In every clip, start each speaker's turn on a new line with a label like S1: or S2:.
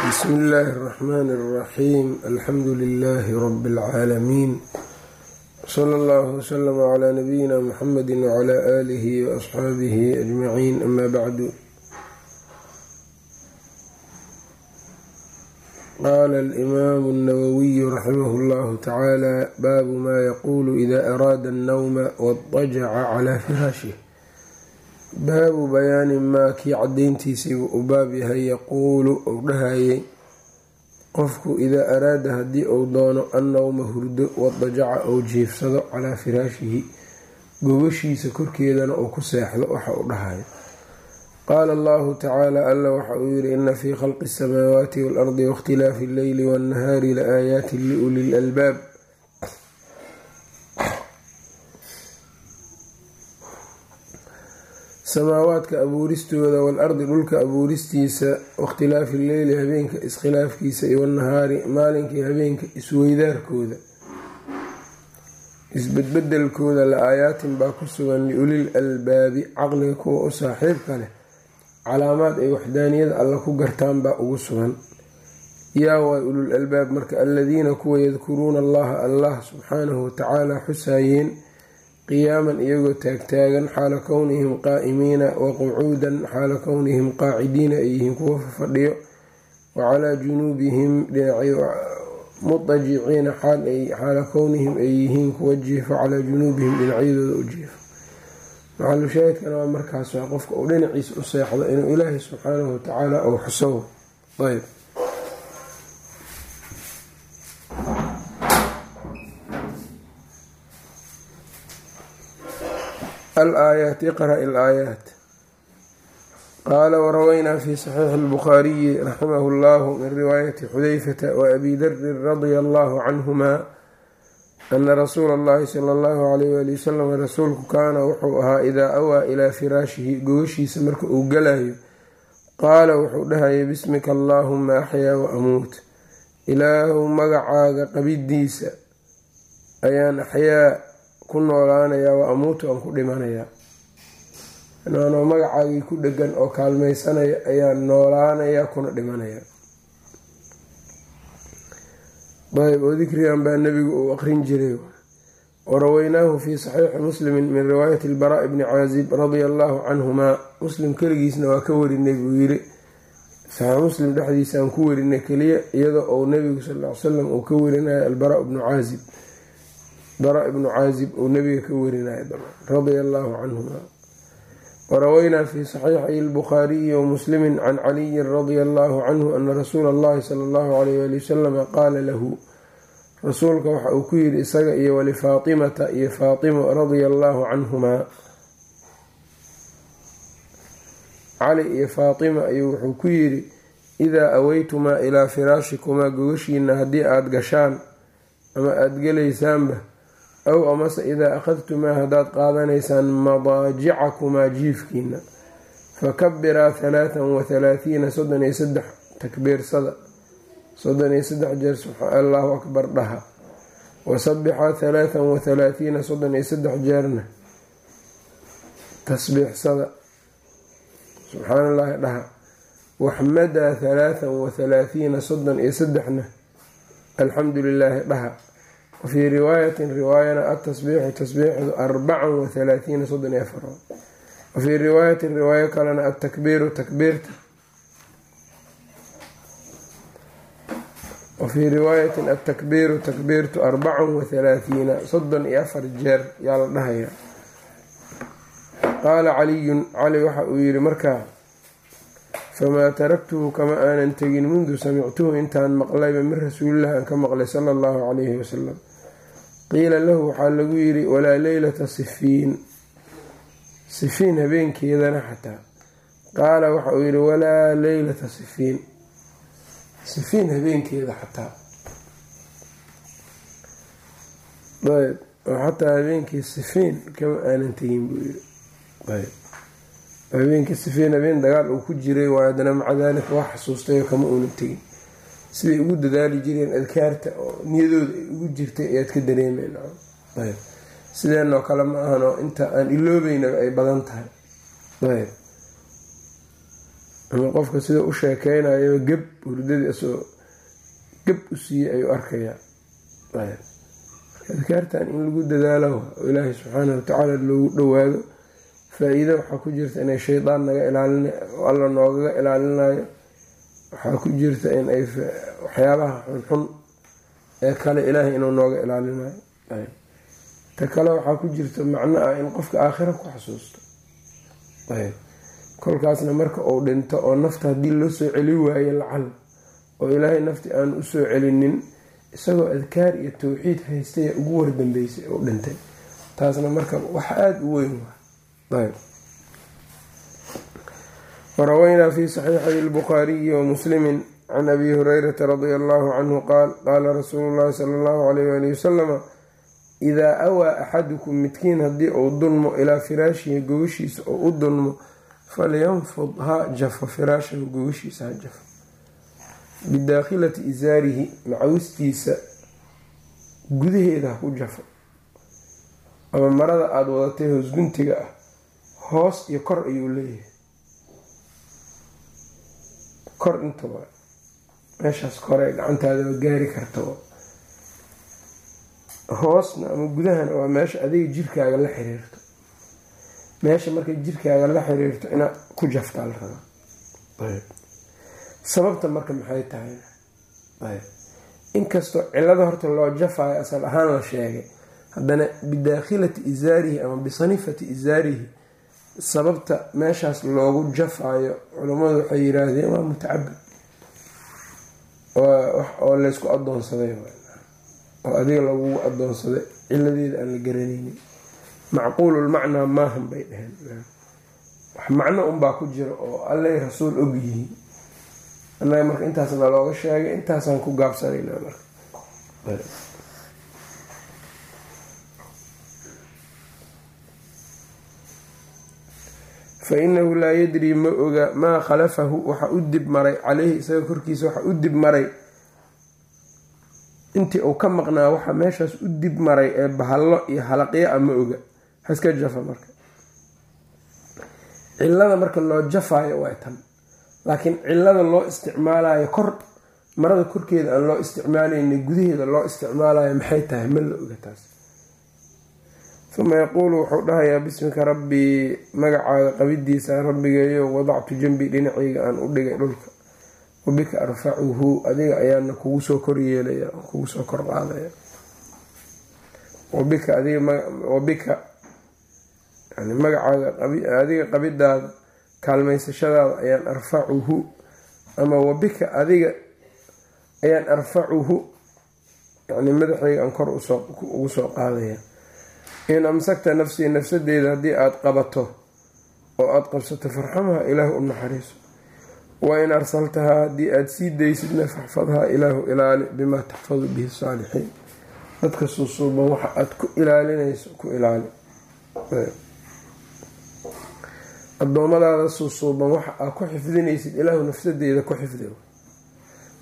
S1: bsmi illaahi اraxmaan اraxiim alxamdu lilaahi rabi اlcaalamiin sala allahu wslama cla nabiyina muxamedi wcla aalihi waasxaabihi ajmaciin ama bacdu qaala alimaamu اnawawiyu raximah اllahu tacaala baabu ma yaquulu ida araada annawma wadajaca calaa firaashih baabu bayaani maa kii cadayntiisiibu u baab yahay yaquulu uu dhahayay. Qofku idaa araada haddii uu doono annawma hurdo wadajaca ou jiifsado calaa firaashihi gobashiisa korkeedana uu ku seexdo waxa uu dhahayo. Qaala allahu tacaala alla waxa uu yidhi ina fii khalqi asamaawaati waalardi waاkhtilaafi alleyli waannahaari la aayaatin liuli lalbaab samaawaadka abuuristooda waalardi dhulka abuuristiisa wakhtilaafi leyli habeenka iskhilaafkiisa iyo wanahaari maalinkii habeenka isweydaarkooda. Isbedbedelkooda la aayaatin baa ku sugan liulil albaabi caqliga kuwa u saaxiibka leh calaamaad ay waxdaaniyada alla ku gartaan baa ugu sugan. Yaa waay ulul albaab marka aladiina kuwa yadkuruuna allaha allah subxaanahu watacaala xusaayeen qiyaaman iyagoo taagtaagan xaala kownihim qaa'imiina wa qucuudan xaala kownihim qaacidiina ay yihiin kuwa fafadhiyo wa calaa junuubihim mutajiciina xaala kownihim ay yihiin kuwa jiifo calaa junuubihim dhinacyadooda u jiifo. Maxalu shaahidkana waa markaas waa qofka uu dhinaciisa u seexdo inuu ilaahay subxaanahu watacaala uu xuso. Ayb alaayaat iqra' alaayaat qaala warawaynaa fi saxiixi اlbukhaariyi raximahu llahu min riwaayati xudayfata waabi darin radia allahu canhuma ana rasuula اllahi sala allahu alayh wali wasalam rasuulku kaana wuxuu ahaa idaa awaa ilaa firaashihi gogashiisa marka uu galayo qaala wuxuu dhahayay bismika allaahuma axyaa wa amuut ilaahu magacaaga qabidiisa ayaan axyaa ku noolaanayaa wa amuutu aan ku dhimanayaa anoo magacaagii ku dhegan oo kaalmaysanaya ayaan noolaanayaa kuna dhimanayaa ayb oo dikrigan baa nebigu uu aqrin jiray. Waraweynaahu fi saxiixi muslimin min riwaayati ilbaraa bni caazib radia allahu canhumaa. Muslim keligiisna waa ka warinay buu yiri saxiix muslim dhexdiisa aan ku warinay keliya iyadoo uu nebigu sal ly salam uu ka warinayo albara bnu caazib bara ibnu caazib uu nabiga ka warinaya radia allahu canhuma. Waraweynaa fi saxiixi lbukhaariyi wamuslimi can caliyin radia allahu canhu ana rasuula allahi sala allahu alayh wali wasalama qaala lahu rasuulka waxa uu ku yidhi isaga iyo walifaatimata iyo faatimo radia allahu canhumaa cali iyo faatima ayuu wuxuu ku yidhi idaa aweytumaa ilaa firaashikumaa gogashiina haddii aada gashaan ama aada gelaysaanba aw amase idaa akhadtumaa haddaad qaadanaysaan madaajicakumaa jiifkiina fakabiraa halaathan wa halaathiina soddon iyo saddex takbiirsada. Soddon iyo saddex jeer allahu akbar dhaha. Wasabixaa halaathan wa halaathiina soddon iyo saddex jeerna. Tasbiixsada. Subxaana allahi dhaha. Waxmadaa halaathan wa halaathiina soddon iyo saddexna. Alxamdu lilaahi dhaha wafii riwaayatin riwaayana atasbiixu tasbiixdu arbacan wa halaathiina soddon iyo afar wafii riwaayo kalena atakbiiru takbiirta wafii riwaayatin atakbiiru takbiirtu arbacan wa halaathiina soddon iyo afar jeer yaa la dhahaya qaala caliyun cali waxa uu yihi markaa famaa taraktuhu kama aanan tegin mundu samictuhu intaan maqlayba min rasuulillahi aan ka maqlay sala allahu calayhi wasalam qiila lahu waxaa lagu yidhi walaa leylata sifiin. Sifiin habeenkeedana xataa. Qaala waxa uu yidhi walaa leylata sifiin. Sifiin habeenkeeda xataa. Ayb oo xataa habeenkii sifiin kama aanan tegin buu yidhi. Ayb. Habeenkii sifiin habeen dagaal uu ku jiray waa haddana maca daalika waa xasuustayoo kama uunan tegin siday ugu dadaali jireen adkaarta oo niyadooda ay ugu jirtay ayaad ka dareemeyn ayb. Sideenoo kale ma ahanoo inta aan iloobeynaba ay badan tahay. Ayb. Ama qofka sida u sheekeynayo geb hurdadii asoo geb u siiyey ayuu arkayaa. Adkaartan in lagu dadaalo oo ilaahay subxaana watacaala loogu dhowaado faa-iido waxaa ku jirta inay shaydaan naga ilaalin alla noogaga ilaalinayo waxaa ku jirta in ay waxyaabaha xunxun ee kale ilaahay inuu nooga ilaalinayo ta kale waxaa ku jirta macno ah in qofka aakhira ku xasuusto. Kolkaasna marka uu dhinto oo nafta haddii loo soo celi waayo lacal oo ilaahay nafti aan u soo celinin isagoo adkaar iyo tawxiid haystaya ugu wardambeysay oo dhintay taasna marka wax aada u weyn waa waraweynaa fi saxiixay lbukhaariyi wa muslimi can abi hurayrata radia allahu canhu qaal qaala rasuulu llahi sala allahu alayh ali wasalama idaa awaa axadukum midkiin haddii uu dunmo ilaa firaashihi gogashiisa oo u dunmo falyanfud ha jafo firaashahu gogashiisa ha jafo bidaakhilati isaarihi macawistiisa gudaheeda ha ku jafo ama marada aada wadatay hoosguntiga ah hoos iyo kor ayuu leeyahay kor intaba meeshaas kore gacantaadaba gaari kartaba hoosna ama gudahana waa meesha adiga jirkaaga la xiriirto. Meesha markay jirkaaga la xiriirto inaad ku jaftaa la rabaa sababta marka maxay tahay? Inkastoo cilada horta loo jafayo asal ahaan la sheegay haddana bidaakhilati isaarihi ama bisanifati isaarihi sababta meeshaas loogu jafayo culammadu waxay yiraahdeen waa mutacabid. Oo laysku adoonsaday oo adiga lagugu adoonsaday ciladeeda aan la garanaynin macquululmacnaa maahan bay dhaheen. Wax macno unbaa ku jira oo allay rasuul og yihiin. Annaga marka intaasna looga sheegay intaasaan ku gaabsanayna marka fa inahu laa yadrii ma oga maa khalafahu waxa u dib maray caleyhi isaga korkiisa waxa u dib maray. Intii uu ka maqnaa waxa meeshaas u dib maray ee bahallo iyo halaqyo a ma oga. Haska jafa marka. Cilada marka loo jafayo waa tan. Laakiin cilada loo isticmaalayo kor marada korkeeda aan loo isticmaalayna gudaheeda loo isticmaalayo maxay tahay? Ma la oga taas uma yaquulu wuxuu dhahayaa bismika rabbii magacaaga qabidiisa rabbigeeyo wadactu janbi dhinacayga aan u dhigay dhulka. Wabika arfacuhu adiga ayaana kugu soo koryeelaya kugu soo kor qaadaya wabika wabika yani magacaaga adiga qabidaada kaalmaysashadaada ayaan arfacuhu ama wabika adiga ayaan arfacuhu yani madaxayga aan kor ugu soo qaadaya in amsakta nafsii nafsadeeda haddii aada qabato oo aada qabsato farxamaha ilaahu u naxariiso. Wa in arsaltahaa haddii aada sii daysidna faxfadhaa ilaahu ilaali bimaa taxfadu bihi saalixiin. Dadka suusuuban waxa aada ku ilaalinayso ku ilaali. Adoomadaada suusuuban waxa aad ku xifdinaysid ilaahu nafsadeeda ku xifdi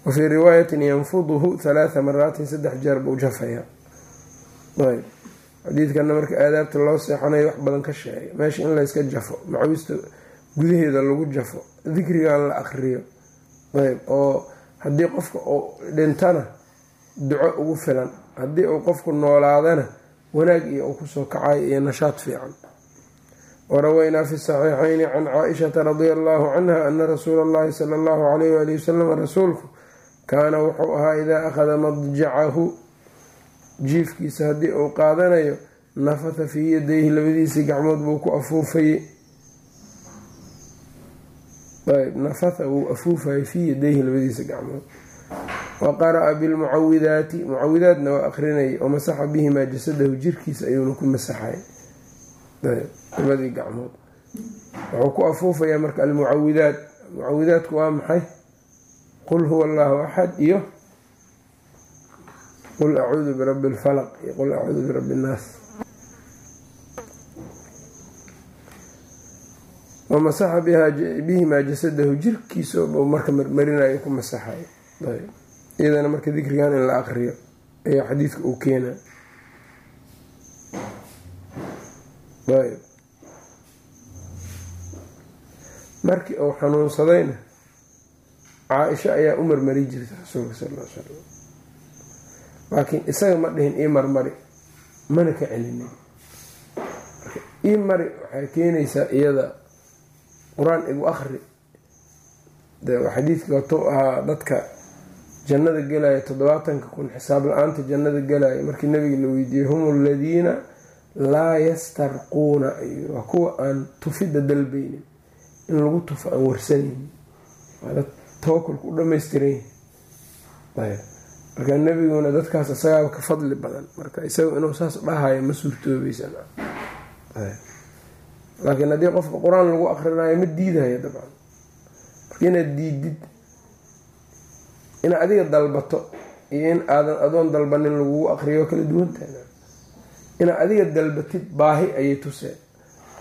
S1: wa fii riwaayatin yanfuduhu halaatha maraatin saddex jeer buu jafayaa xadiidkana marka aadaabta loo seexanayo wax badan ka sheegay. Meesha in layska jafo macawista gudaheeda lagu jafo dikrigan la akriyo ayb oo haddii qofka uu dhintana duco ugu filan haddii uu qofku noolaadana wanaag iyo uu ku soo kacayo iyo nashaad fiican. Waraweynaa fi saxiixayni can caaishata radia allahu canha ana rasuula allahi sala allahu alayh waali wasalam rasuulku kaana wuxuu ahaa idaa akhada madjacahu jiifkiisa haddii uu qaadanayo nafatha fii yadayhi labadiisii gacmood buu ku afuufayey nafatha wuu afuufayay fii yadayhi labadiisa gacmood. Wa qara'a bilmucawidaati mucawidaadna waa akrinayay oo masaxa bihimaa jasadahu jirkiisa ayuuna ku masaxay. Labadii gacmood. Wuxuu ku afuufayaa marka almucawidaat mucawidaadku waa maxay? Qul huwa allahu axad iyo qul acuudu birabi lfalaq iyo qul acuudu birabi innaas wamasaxa bihimaa jasadahu jirkiisa marka marmarinayo ku masaxay iyadana marka dikrigan in la aqriyo ayaa xadiidka uu keena markii uu xanuunsadayna caa-isha ayaa u marmari jirta rasuulka sal l slam laakiin isaga ma dhihin ii marmari. Mana ka celinin. Ii mari waxay keenaysaa iyada qur'aan igu akri xadiidkii watou ahaa dadka jannada gelaya toddobaatanka kun xisaab la'aanta jannada gelaya markii nabiga la weydiiyey hum aladiina laa yastarquuna. Ayuu waa kuwa aan tufidda dalbaynin. In lagu tufo aan warsanaynin. Waa dad tawakulka u dhamaystiran yahi marka nebiguna dadkaas isagaaba ka fadli badan. Marka isaga inuu saas dhahayo ma suurtoobaysan. Laakiin haddii qofka qur'aan lagu akrinayo ma diidayo dabcan. Marka inaad diidid inaad adiga dalbato iyo in aadan adoon dalbanin lagugu akriyo kala duwantahay inaad adiga dalbatid baahi ayay tuseen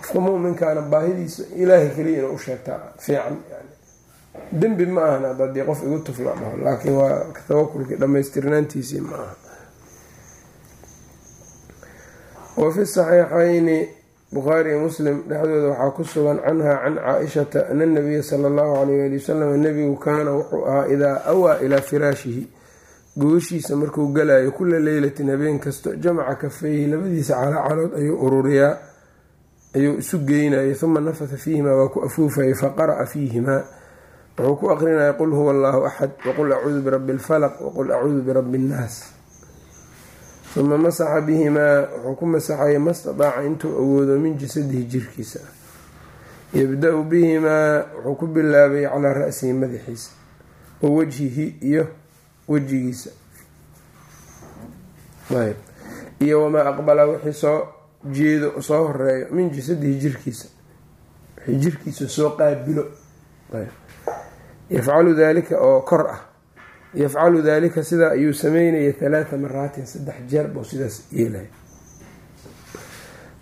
S1: qofka muminkaana baahidiisa ilaahay keliya inuu u sheegtaa fiican yani dembi ma ahan haddii qof igu tufla dhaho laakiin waa tawakulkii dhammaystirnaantiisii ma aha wa fi saxiixayni bukhaari iyo muslim dhexdooda waxaa ku sugan canha can caa-ishata ana nabiya sala allahu alayh ali wasalam nebigu kaana wuxuu ahaa idaa awaa ilaa firaashihi. Gogashiisa markuu galayo kula leylatin habeen kasto jamaca kafeyhi labadiisa calacalood ayuu ururiyaa ayuu isu geynayay uma nafata fiihimaa waa ku afuufayay faqara'a fiihimaa wuxuu ku aqrinaya qul huwa allahu axad waqul acuudu birabbi alfalaq waqul acuudu birabbi innaas uma masaxa bihimaa wuxuu ku masaxayay mastadaaca intuu awoodo min jasadihi jirkiisa. Yabda-u bihimaa wuxuu ku bilaabay calaa ra-sihi madaxiisa wa wajhihi iyo wejigiisa. Iyo wamaa aqbala wixii soo jeedo soo horeeyo min jasadihi jirkiisa. Wixii jirkiisa soo qaabilo yafcalu dalika oo kor ah yafcalu dalika sidaa ayuu sameynaya halaatha maraatin saddex jeer buu sidaas yeelaya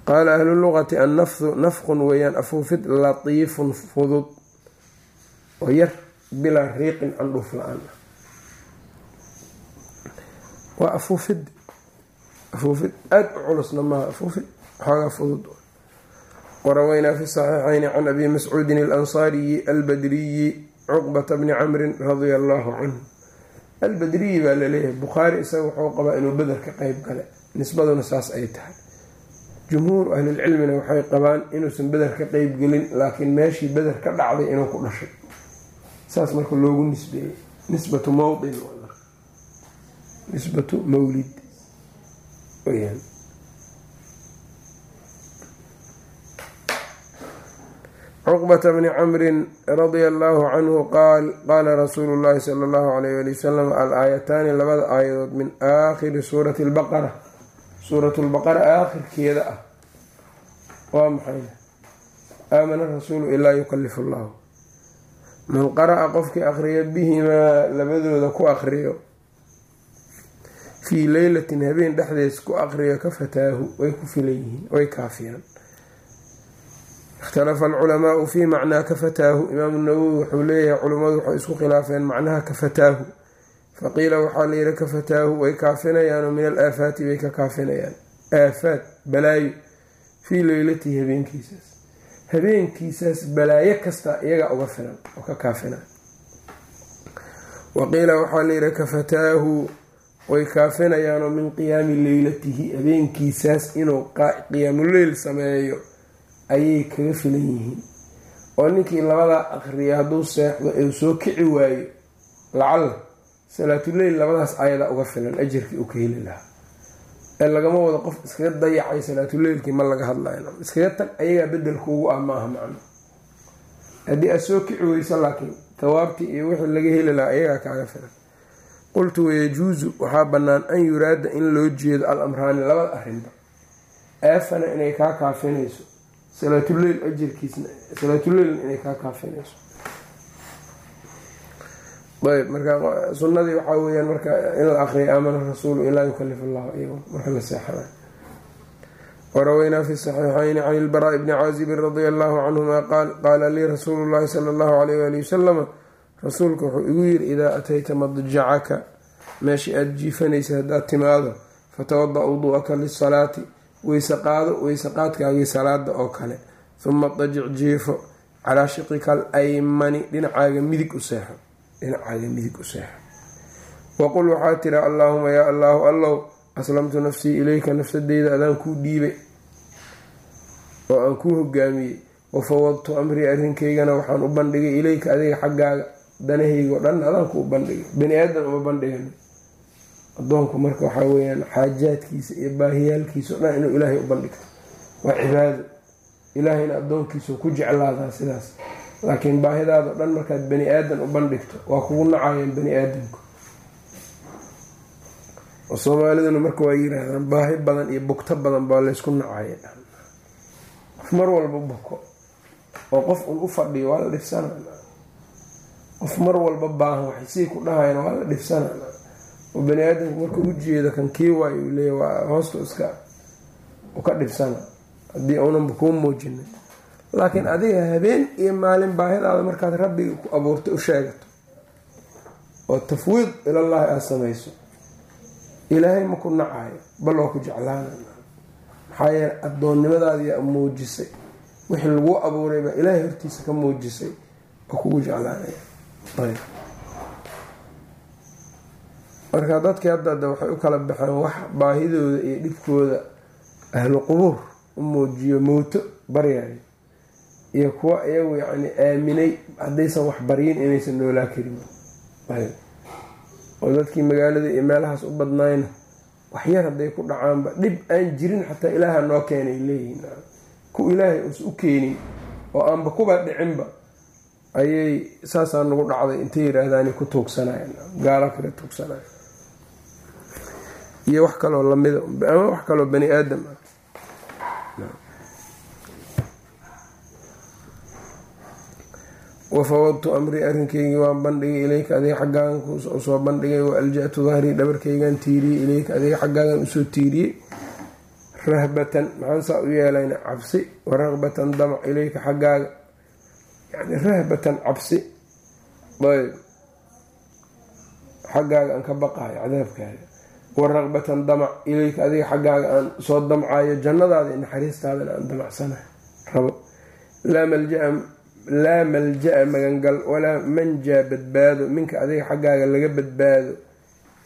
S1: qaala ahlu luqati annafdu nafqun weeyaan afuufid latiifun fudud oo yar bilaa riiqin candhuuf la'aan ah waa afuufid afuufid aada u culusna maaha afuufid xoogaa fudud waraweynaa fi saxiixayni can abi mascuudin alansaariyi albadriyi cuqbata bni camrin radia allahu canhu albadriyi baa la leeyahay bukhaari isaga wuxuu qabaa inuu beder ka qeyb gale nisbaduna saas ay tahay jumhuur ahlilcilmina waxay qabaan inuusan beder ka qeyb gelin laakiin meeshii beder ka dhacday inuu ku dhashay saas marka loogu nisbeeyey nisbatu mawdin nisbatu mawlid cuqbata bni camrin radia allahu canhu qaal qaala rasuulu llahi sala allahu alayh ali wasalam al-aayataani labada aayadood min aakhiri suurati lbaqara suuratu lbaqara aakhirkeeda ah. Waa maxay? Aamana rasuulu ilaa yukalifu llahu man qara-a qofkii aqriya bihimaa labadooda ku aqriyo fii leylatin habeen dhexdees ku aqriyo ka fataahu way ku filan yihiin way kaafiyaan ikhtalafa alculamaau fii macnaa ka fataahu imaamu nawowi wuxuu leeyahay culummadu waxay isku khilaafeen macnaha ka fataahu faqiila waxaa layidhi ka fataahu way kaafinayaanoo min al bay ka kaafinayaan aafaat balaayo fii leylatihi habeenkiisaas habeenkiisaas balaayo kasta iyagaa uga filan oo ka kaafina waqiila waxaa layidhi ka fataahu way kaafinayaanoo min qiyaami leylatihi habeenkiisaas inuu qiyaamuleyl sameeyo ayay kaga filan yihiin. Oo ninkii labadaa aqriya hadduu seexdo ee soo kici waayo lacalla salaatuleyl labadaas ayadaa uga filan ajarkii uu ka heli lahaa. Ee lagama wado qof iskaga dayacay salaatuleylkii ma laga hadlayo. Iskaga tag ayagaa bedelkuugu ah maaha macno. Haddii aad soo kici weyso laakiin tawaabtii iyo wixii laga heli lahaa ayagaa kaaga filan. Qultu wayajuusu waxaa bannaan an yuraada in loo jeedo al amraani labada arrinba. Aafana inay kaa kaafinayso salaatuleyl ajarkiisna salaatuleylna inay kaa kaafinayso ayb marka sunadii waxaa weyaan marka in la aqriya aamana rasuulu ilaa yukalif allahu iyago marka la seexanayo fi saxiixayni can ilbaraa'i bni caazibin radia allahu canhuma qaal qaala lii rasuulu llahi sala allahu alayh wali wasalama rasuulka wuxuu igu yiri idaa atayta madjacaka meeshii aada jiifanaysa haddaad timaado fatawada wuduu'aka lisalaati weyse qaado weyse qaadkaagii salaada oo kale. Huma dajic jiifo calaa shiqika aymani dhinacaaga midig u seexo dhinacaaga midig u seexo waqul waxaa tiri allaahuma yaa allaahu allow aslamtu nafsii ilayka nafsadeyda adaan kuu dhiibay oo aan kuu hogaamiyey wafawadtu amrii arrinkaygana waxaan u bandhigay ilayka adiga xaggaaga danahaygo dhan adaan kuu bandhigay. Bani aadan uma bandhigan adoonku marka waxaa weyaan xaajaadkiisa iyo baahiyaalkiisa dhan inuu ilaahay u bandhigto. Waa cibaado. Ilaahayna addoonkiisau ku jeclaadaa sidaas. Laakiin baahidaado dhan markaad bani aadan u bandhigto waa kugu nacayaan bani aadamku. Oo soomaaliduna marka waa yiraahdaan baahi badan iyo bugto badan baa laysku nacaya qof mar walba buko oo qof un u fadhiyo waa la dhibsanana qof mar walba baahan waxay sii ku dhahayana waa la dhibsanana oo bani aadamku marka u jeeda kan kii waayo uu leeya waa hoosta iska ka dhibsana haddii unanba kuu muujinin laakiin adiga habeen iyo maalin baahidaada markaad rabbiga ku abuurtay u sheegato oo tafwiid ilallaahi aada samayso ilaahay ma ku nacayo bal waa ku jeclaana maxaa yeele addoonnimadaadiyaa muujisay wixii laguu abuuray baa ilaahay hortiisa ka muujisay oo kugu jeclaanaya marka dadkii hadda waxay u kala baxeen wax baahidooda iyo dhibkooda ahlu qubuur u muujiyo mowto baryayo iyo kuwa iyagu yacni aaminay haddaysan wax baryin inaysan noolaa karin. Oo dadkii magaalada iyo meelahaas u badnayna waxyar hadday ku dhacaanba dhib aan jirin xataa ilaaha noo keenay leeyihiin. Ku ilaahay us u keenin oo aanba kuba dhicinba ayay saasaa nagu dhacday intay yiraahdaan ku tuugsanayan gaala kaga tuugsanaya iyo wax kaloo lamida ama wax kaloo bani aadam ah. Wafawadtu amrii arrinkaygii waan bandhigay ilayka adiga xaggaagan u soo bandhigay. Wa aljatu dahrii dhabarkaygan tiiriyey ilayka adiga xaggaagan u soo tiiriyey. Rahbatan maxaan saa u yeelayna cabsi. Wa ragbatan damac ilayka xaggaaga. Yani rahbatan cabsi. Ayb. Xaggaaga aan ka baqayo cadaabkaaga wa ragbatan damac ilayka adiga xaggaaga aan soo damcayo jannadaada iyo naxariistaadana aan damacsana rabo laa malja-a magangal walaa manjaa badbaado minka adiga xaggaaga laga badbaado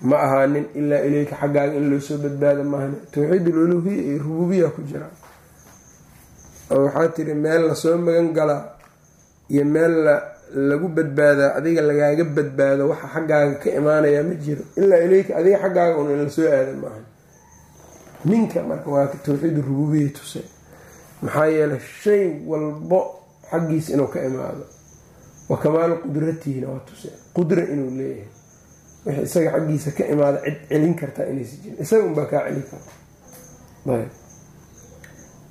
S1: ma ahaanin ilaa ilayka xaggaaga in loo soo badbaado maahani towxiid ululuhiya iyo rububiya ku jira. Oo waxaa tiri meel la soo magan galaa iyo meel lagu badbaadaa adiga lagaaga badbaado waxa xaggaaga ka imaanayaa ma jiro. Ilaa ilayka adiga xaggaaga un in la soo aada maahan. Ninka marka waa towxiid rububiya tuse maxaa yeelay shay walbo xaggiisa inuu ka imaado. Wa kamaalu qudratihina waa tuse qudra inuu leeyahay. Wixii isaga xaggiisa ka imaada cid celin kartaa inaysa jirin isaga unbaa kaa celin karta. Ayb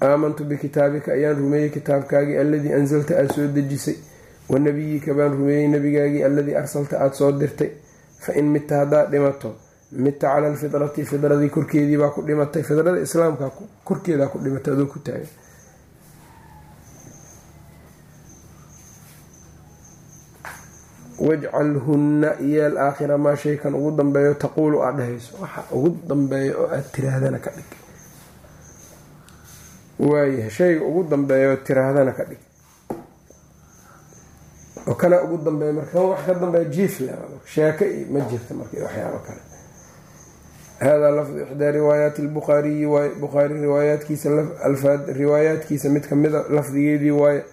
S1: aamantu bikitaabika ayaan rumeeyey kitaabkaagii alladii anzalta aada soo dejisay wa nabiyika baan rumeeyey nabigaagii alladii arsalta aada soo dirtay fa in midta haddaad dhimato midta cala alfidrati fidradii korkeedii baa ku dhimatay fidrada islaamka korkeedaa ku dhimatay adoo ku taagan wajcalhunna yeel aakhira maa shaykan ugu dambeeyo taquulu aad dhahayso waxa ugu dambeeya oo aada tiraahdana ka dhig waayahay shayga ugu dambeeya oo tiraahdana ka dhig oo kana ugu dambeeya marka wax ka dambeeya jiifle sheeko iyo ma jirta marka waxyaabo kale. Hada lafdu ixdaa riwaayaati lbukhaariyi waay bukhaari riwaayaatkiisa riwaayaatkiisa mid kamida lafdigeedii waaye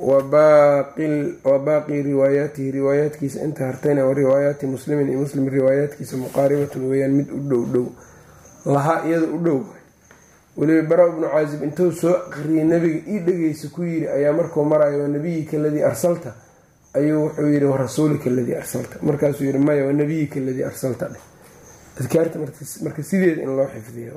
S1: wa baaqi riwaayaatihi riwaayaatkiisa inta hartayna wa riwaayaati muslimin iyo muslim riwaayaatkiisa muqaaribatun weeyaan mid u dhow dhow lahaa iyada u dhow weliba bara bnu caazib intuu soo aqriyay nabiga ii dhegeysa ku yiri ayaa markuu marayo waa nabiyika aladii arsalta ayuu wuxuu yiri wa rasuulika aladii arsalta. Markaasuu yiri maya waa nabiyika aladii arsalta. Dheh adkaarta marka sideeda in loo xifdiyo.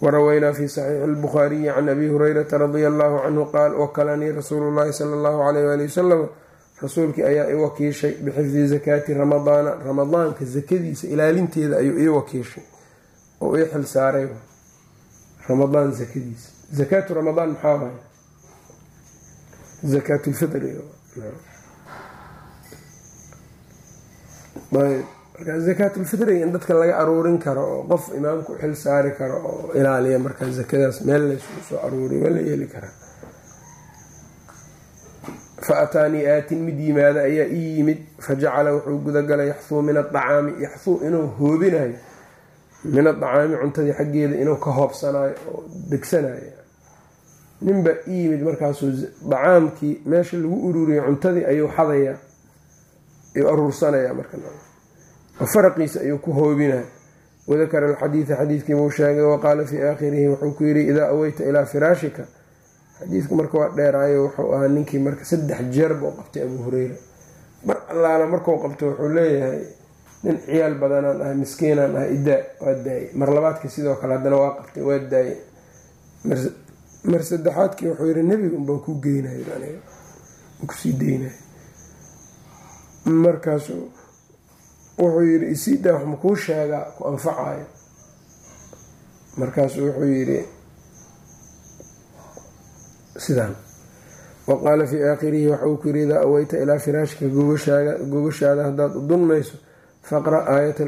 S1: Waraweynaa fi saxiixi lbukhaariyi can abi hurayrata radia allahu canhu qaal wakalanii rasuulu llahi sala allahu alayh waali wasalam rasuulkii ayaa i wakiishay bixifdi zakaati ramadaana ramadaanka sakadiisa ilaalinteeda ayuu ii wakiishay oo ii xil saaray ramadaan sakadiisa zakaatu ramadaan maxaa waay marka zakaatulfitriga in dadka laga aruurin karo oo qof imaamku xil saari karo oo ilaaliya markaa zakadaas meel laysugu soo aruuriy waa la yeeli karaa fa ataanii aatin mid yimaada ayaa ii yimid fa jacala wuxuu gudagalay yaxfuu min aacaami yaxfuu inuu hoobinayo min adacaami cuntadii xaggeeda inuu ka hoobsanayo oo degsanayo ninba ii yimid markaasuu dacaamkii meesha lagu ururiyay cuntadii ayuu xadayaa ayuu aruursanaya marka. Faraqiisa ayuu ku hoobinaya. Wadakara alxadiida xadiidkiibuu sheegay waqaala fii aakhirihi wuxuu ku yidhi idaa aweyta ilaa firaashika. Xadiidku marka waa dheeraayo wuxuu ahaa ninkii marka saddex jeer buu qabtay abuu hureyra mar allaala markuu qabto wuxuu leeyahay nin ciyaal badanaan ahay miskiinaan ahay idaa waa daayay. Mar labaadkii sidoo kale haddana waa qabtay waa daayay mar saddexaadkii wuxuu yihi nebiga unbaan kuu geynayo aniga ku sii deynayo markaasuu wuxuu yidhi isiidaa wax makuu sheegaa ku anfacayo markaasuu wuxuu yidhi sidaan. Wa qaala fii aakhirihi waxauu ku yidhi idaa aweyta ilaa firaashka gogashaada haddaad u dunmayso faqra aayat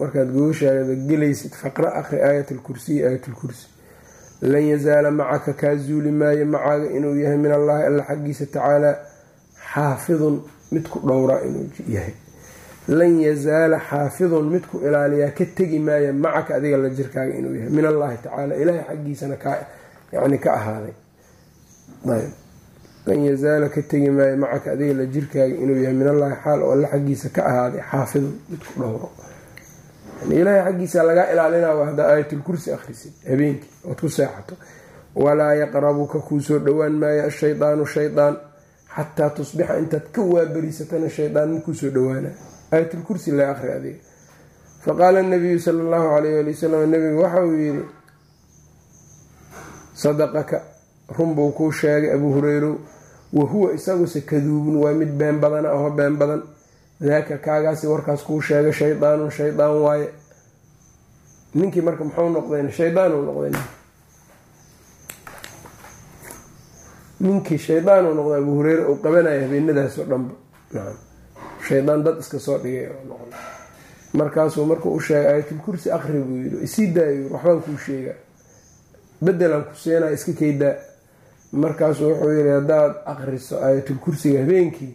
S1: markaad gogashaada gelaysid faqra aqri aayat alkursiyi aayat lkursi lan yasaala macaka kaa zuuli maayo macaaga inuu yahay min allaahi alla xaggiisa tacaalaa xaafidun midku dhowraa inuu yahay lan yasaala xaafidun midku ilaaliyaa ka tegi maayo macaka adiga la jirkaaga inuu yahay min allaahi tacaala ilaahay xaggiisana yani ka ahaaday lan yasaala ka tegi maayo macaka adiga la jirkaaga inuu yahay min allaahi xaal oo alla xaggiisa ka ahaaday xaafidun midku dhowro ilaahay xaggiisa lagaa ilaalinaa haddaa aayatulkursi akhrisid habeenkii ood ku seexato. Walaa yaqrabuka kuu soo dhowaan maayo ashaydaanu shaydaan xataa tusbixa intaad ka waabarisatana shaydaan makuu soo dhawaana aayatulkursi la aqri adiga faqaala nabiyu sala allahu alayh ali wasalam nabigu waxa uu yidhi sadaqaka runbuu kuu sheegay abuu hureyrow wahuwa isaguse kaduubun waa mid been badana aho been badan daaka kaagaasi warkaas kuu sheegay shaydaanun shaydaan waaye. Ninkii marka muxuu noqdeen? Shaydaan uu noqday ninkii shaydaan uu noqday abuu hureyre uu qabanaya habeenadaas oo dhanba. Shaydaan dad iska soo dhigay oo noqday markaasuu markuu u sheegay aayatulkursi aqri buu yidhi isii daayo waxbaan kuu sheegaa. Bedelan ku seenaa iska keydaa markaasuu wuxuu yidhi haddaad aqriso aayatulkursiga habeenkii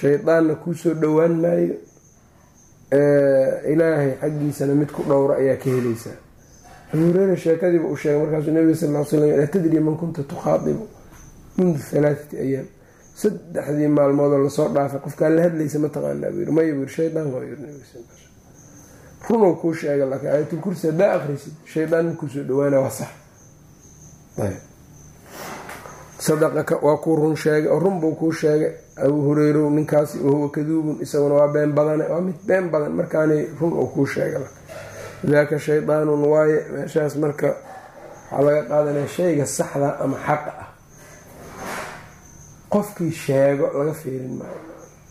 S1: shaydaanna kuu soo dhowaan maayo ilaahay xaggiisana mid ku dhowra ayaa ka helaysaa abuu hureyre sheekadiiba uu sheegay markaasuu nabiga sal l slam laa tadri man kunta tukhaadibu mundu halaathati ayaam saddexdii maalmoodoo la soo dhaafay qofkaan la hadlaysa ma taqaanaa buu yiri maya buu yiri shaydaan waa yiri nabiga runuu kuu sheega laakiin aayatulkursi haddaa akrisid shaydaan makuu soo dhawaana waa sax sadaqaka waa kuu run sheegay oo run buu kuu sheegay. Abuu hureyrow ninkaasi wahuwa kaduubun isaguna waa been badane waa mid been badan. Markaanay run uu kuu sheega daaka shaydaanun waaye meeshaas marka waxaa laga qaadanaya shayga saxda ama xaqa ah. Qofkii sheego laga fiirin maayo.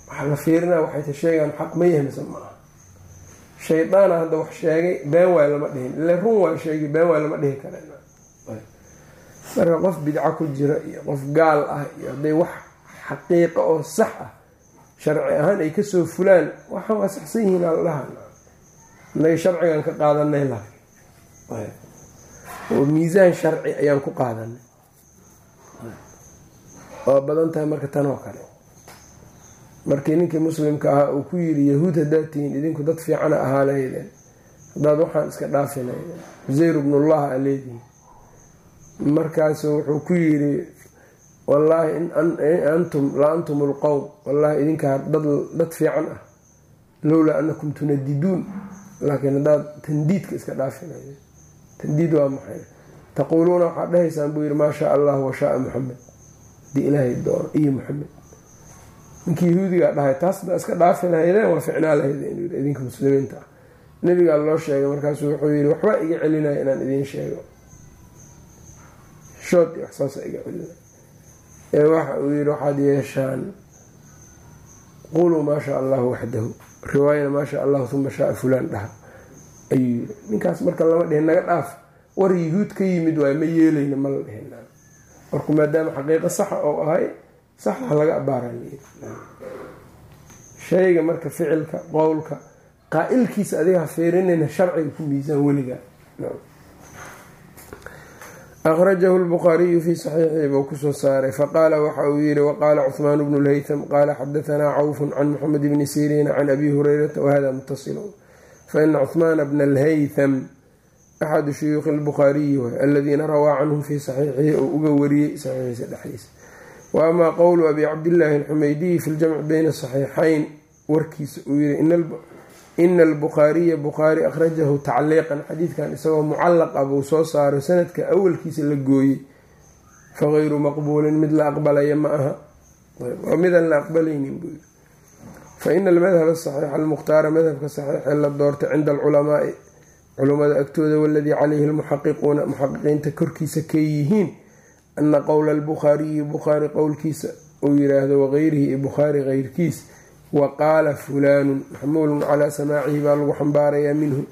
S1: Waxaa la fiirinaya waxay ta sheegaan xaq ma yahmisa ma aha. Shaydaana hadda wax sheegay been waay lama dhihin. Ile run waa sheegi been waay lama dhihi kare marka qof bidco ku jira iyo qof gaal ah iyo hadday wax xaqiiqo oo sax ah sharci ahaan ay ka soo fulaan waxa waa saxsan yihiin aldhaha inaga sharcigan ka qaadanay laakiin oo miisaan sharci ayaan ku qaadanay. Waa badan tahay marka tan oo kale. Markii ninkii muslimka ahaa uu ku yidhi yahuud haddaad tihiin idinku dad fiicana ahaa lahaydeen haddaad waxaan iska dhaafinaydeen cuseyr bnullah aa leedihin markaasu wuxuu ku yidhi wallaahi antum la antum lqowm wallaahi idinkaa dad fiican ah lowlaa anakum tunadiduun. Laakiin haddaad tandiidka iska dhaafinaydeen tandiid waa maxay? Taquuluuna waxaad dhahaysaan buu yidhi maa shaa allah wa shaaa muxamed haddii ilaahay doono iyo muxamed ninkii yahuudigaa dhahay taas haddaa iska dhaafi lahaydeen waa ficnaa lahaydeen idinka muslimiinta ah. Nabigaa loo sheegay markaasuu wuxuu yidhi waxbaa iga celinaya inaan idiin sheego shood iyo waxsaasa iga celinaya ee waxa uu yidhi waxaad yeeshaan quluu maa shaa allahu waxdahu riwaayana maa shaa allahu uma shaaa fulaan dhaha. Ayuu yiri ninkaas marka lama dhihin naga dhaaf. War yahuud ka yimid waay ma yeelayna ma la dhihin. Warku maadaama xaqiiqo saxa oo ahay saxa laga abaaran shayga marka ficilka qowlka qaa-ilkiisa adiga ha fiirinayna sharciga ku miisaan weligaa akhrajahu lbukhaariyu fii saxiixii buu ku soo saaray faqaala waxa uu yihi waqaala cuhmaan bnu lhaytham qaala xadahanaa cawfun can muxamed bni siriina can abi hurayrata wahada mutasilun faina cuhmaana bna alhaytham axadu shuyuukhi lbukhaariyi waay aladiina rawaa canhum fii saxiixihi oo uga wariyey saxiixiisa dhexdiisa wa amaa qowlu abi cabdillaahi alxumeydiyi fi ljamci beyna saxiixayn warkiisa uu yihi ina albukhaariya bukhaari akhrajahu tacliiqan xadiidkan isagoo mucallaqa buu soo saaro sanadka awalkiisa la gooyey fagayru maqbuulin mid la aqbalaya ma aha waa midaan la aqbalaynin buu fa ina almadhab asaxiixa almukhtaara madhabka saxiixee la doortay cinda alculamaai culummada agtooda waladii calayhi lmuxaqiquuna muxaqiqiinta korkiisa ka yihiin ana qowla albukhaariyi bukhaari qowlkiisa uu yiraahdo wagayrihi iyo bukhaari keyrkiis wa qaala fulaanun maxmuulun calaa samaacihi baa lagu xambaarayaa minhu.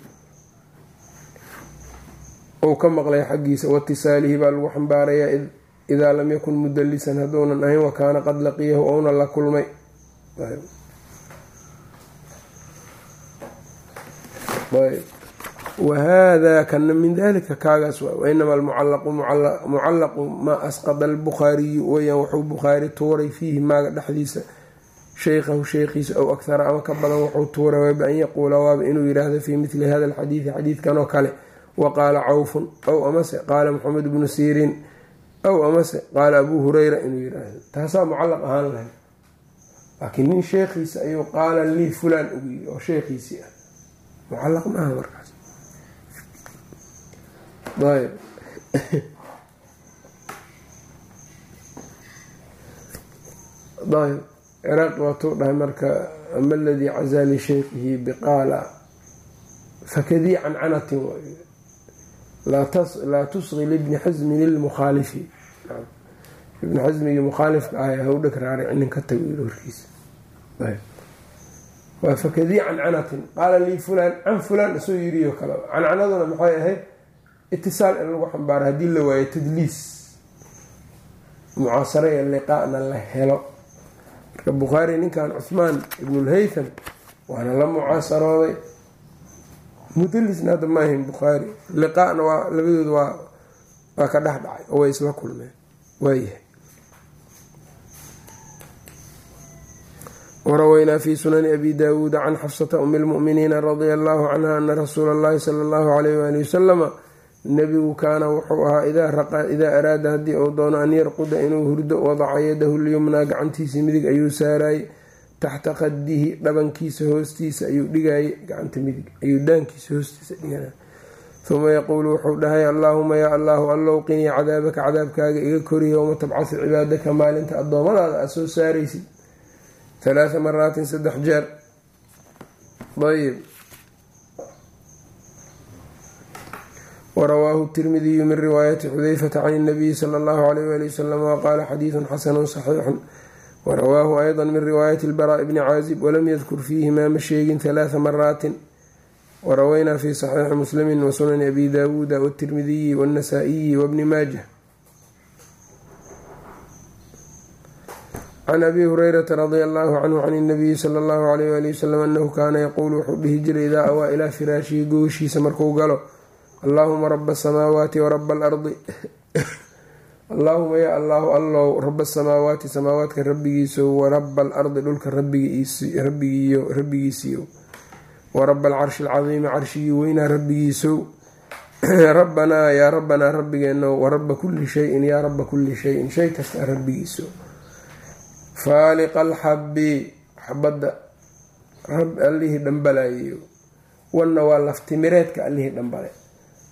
S1: Ou ka maqlay xaggiisa waitisaalihi baa lagu xambaarayaa idaa lam yakun mudalisan hadduunan ahayn wakaana qad laqiyahu ouna la kulmay. Wahada kana min dalika kaagaas wainama almucallaqu mucallaqu maa asqada albukhaariyu weyaan wuxuu bukhaari tuuray fiihi maaga dhexdiisa sheykhahu sheykhiisa ow akhara ama ka badan wuxuu tuuray waaba an yaquula waaba inuu yidhaahdo fii mitli hada alxadiidi xadiidkan oo kale wa qaala cawfun ow amase qaala maxamed bnu siriin ow amase qaala abuu hureyra inuu yidhaahdo taasaa mucallaq ahaan lahay laakiin nin sheekhiisa ayuu qaala lii fulaan ugu yiri oo sheekhiisii ah mucallaq maaha markaas ayb ayb ciraaqi waatuu dhahay marka ama aladii cazaa lisheykhihi biqaala fakadii cancanatin laa tusqi libni xasmin ilmukhaalifi ibni xasmigii mukhaalifka ahay ha u dheg raaricinin ninka tag horkiisa waa fakadii cancanatin qaala lii fulaan can fulaan isoo yiriyo kale. Cancanaduna maxay ahayd? Itisaal in lagu xambaaro haddii la waayo tadliis mucaasare ee liqaana la helo marka bukhaari ninkan cuhmaan ibnulhaytham waana la mucaasarooday. Mudalisna hadda ma ahayn bukhaari liqaana waa labadooda waa waa ka dhex dhacay oo way isla kulmeen. Waayahay waraweynaa fi sunani abi daawuuda can xafsata umi lmu'miniina radia allahu canha ana rasuula allahi sala allahu alayh waali wasalama nebigu kaana wuxuu ahaa idaa araada haddii uu doono an yarquda inuu hurdo wadaca yadahu lyumnaa gacantiisa midig ayuu saaraayey taxta qadihi dhabankiisa hoostiisa ayuu dhigayay gacanta midig ayuu daankiisa hoostiisa dhigana. Uma yaquulu wuxuu dhahay allaahuma yaa allahu allow qinii cadaabaka cadaabkaaga iga kori yowma tabcasu cibaadaka maalinta addoommadaada aad soo saaraysid. Halaatha maraatin saddex jeer. Ayb warawaahu tirmidiyu min riwaayati xudeyfata can inabiyi sala allahu alayh wali wasalam waqaala xadiidun xasanun saxiixun warawaahu aydan min riwaayati albara bni caazib walam yadkur fiihi maama sheegin halaatha maraatin waraweynaa fi saxiixi muslimi wa sunani abi daawuuda watirmidiyi waannasaa'iyi wabni maaja can abi hureyrata radia allaahu canhu can inabiyi sala allahu alayh wali wasalam anahu kaana yaquulu wuxuu dhihi jiray idaa awaa ilaa firaashihi gooshiisa markuu galo allaahuma raba asamaawaati waraba alardi allaahuma yaa allahu allow raba asamaawaati samaawaadka rabbigiiso waraba alardi dhulka rabbigiisiyo. Waraba alcarshi alcadiimi carshigii weynaa rabbigiisow rabbanaa yaa rabbanaa rabbigeeno waraba kulli shayin yaa raba kulli shayin shay kasta rabbigiiso faaliqa alxabi xabadda allihii dhambalayayo wanna waa laftimireedka allihii dhambale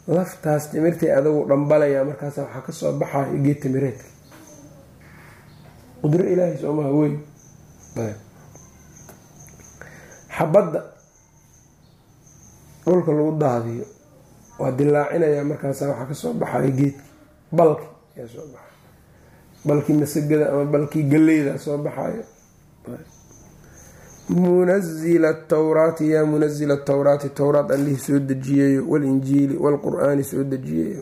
S1: laftaas timirtay adagu dhambalaya markaas waxaa ka soo baxayo geed timireedka qudro ilaahay soomaha weyn xabadda dhulka lagu daadiyo waa dilaacinaya markaasa waxaa ka soo baxayo geedki balki ayaa soo baxay balkii masagada ama balkii galeyda soo baxayo munazila tawraati yaa munazila tawraati towraat allihii soo dejiyayo walinjiili waalqur-aani soo dejiyayo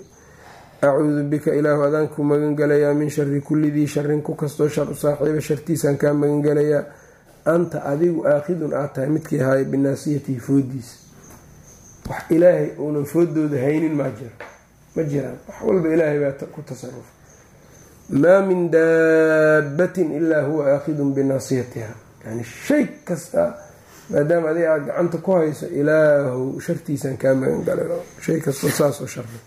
S1: acuudu bika ilaahu adaan ku magangalayaa min shari kulli dii sharin ku kastoo shar u saaxiiba shartiisaan kaa magangalayaa anta adigu aakhidun aad tahay midkii haayo binaasiyatihi foodiisa wax ilaahay uunan foodooda haynin maa jiro ma jiraan wax walba ilaahay baa ku tasarufa maa min daabatin ilaa huwa aakidun binaasiyatiha yani shay kasta maadaama adiga aad gacanta ku hayso ilaahu shartiisaan kaa magan galay. Shay kastoo saasoo sharri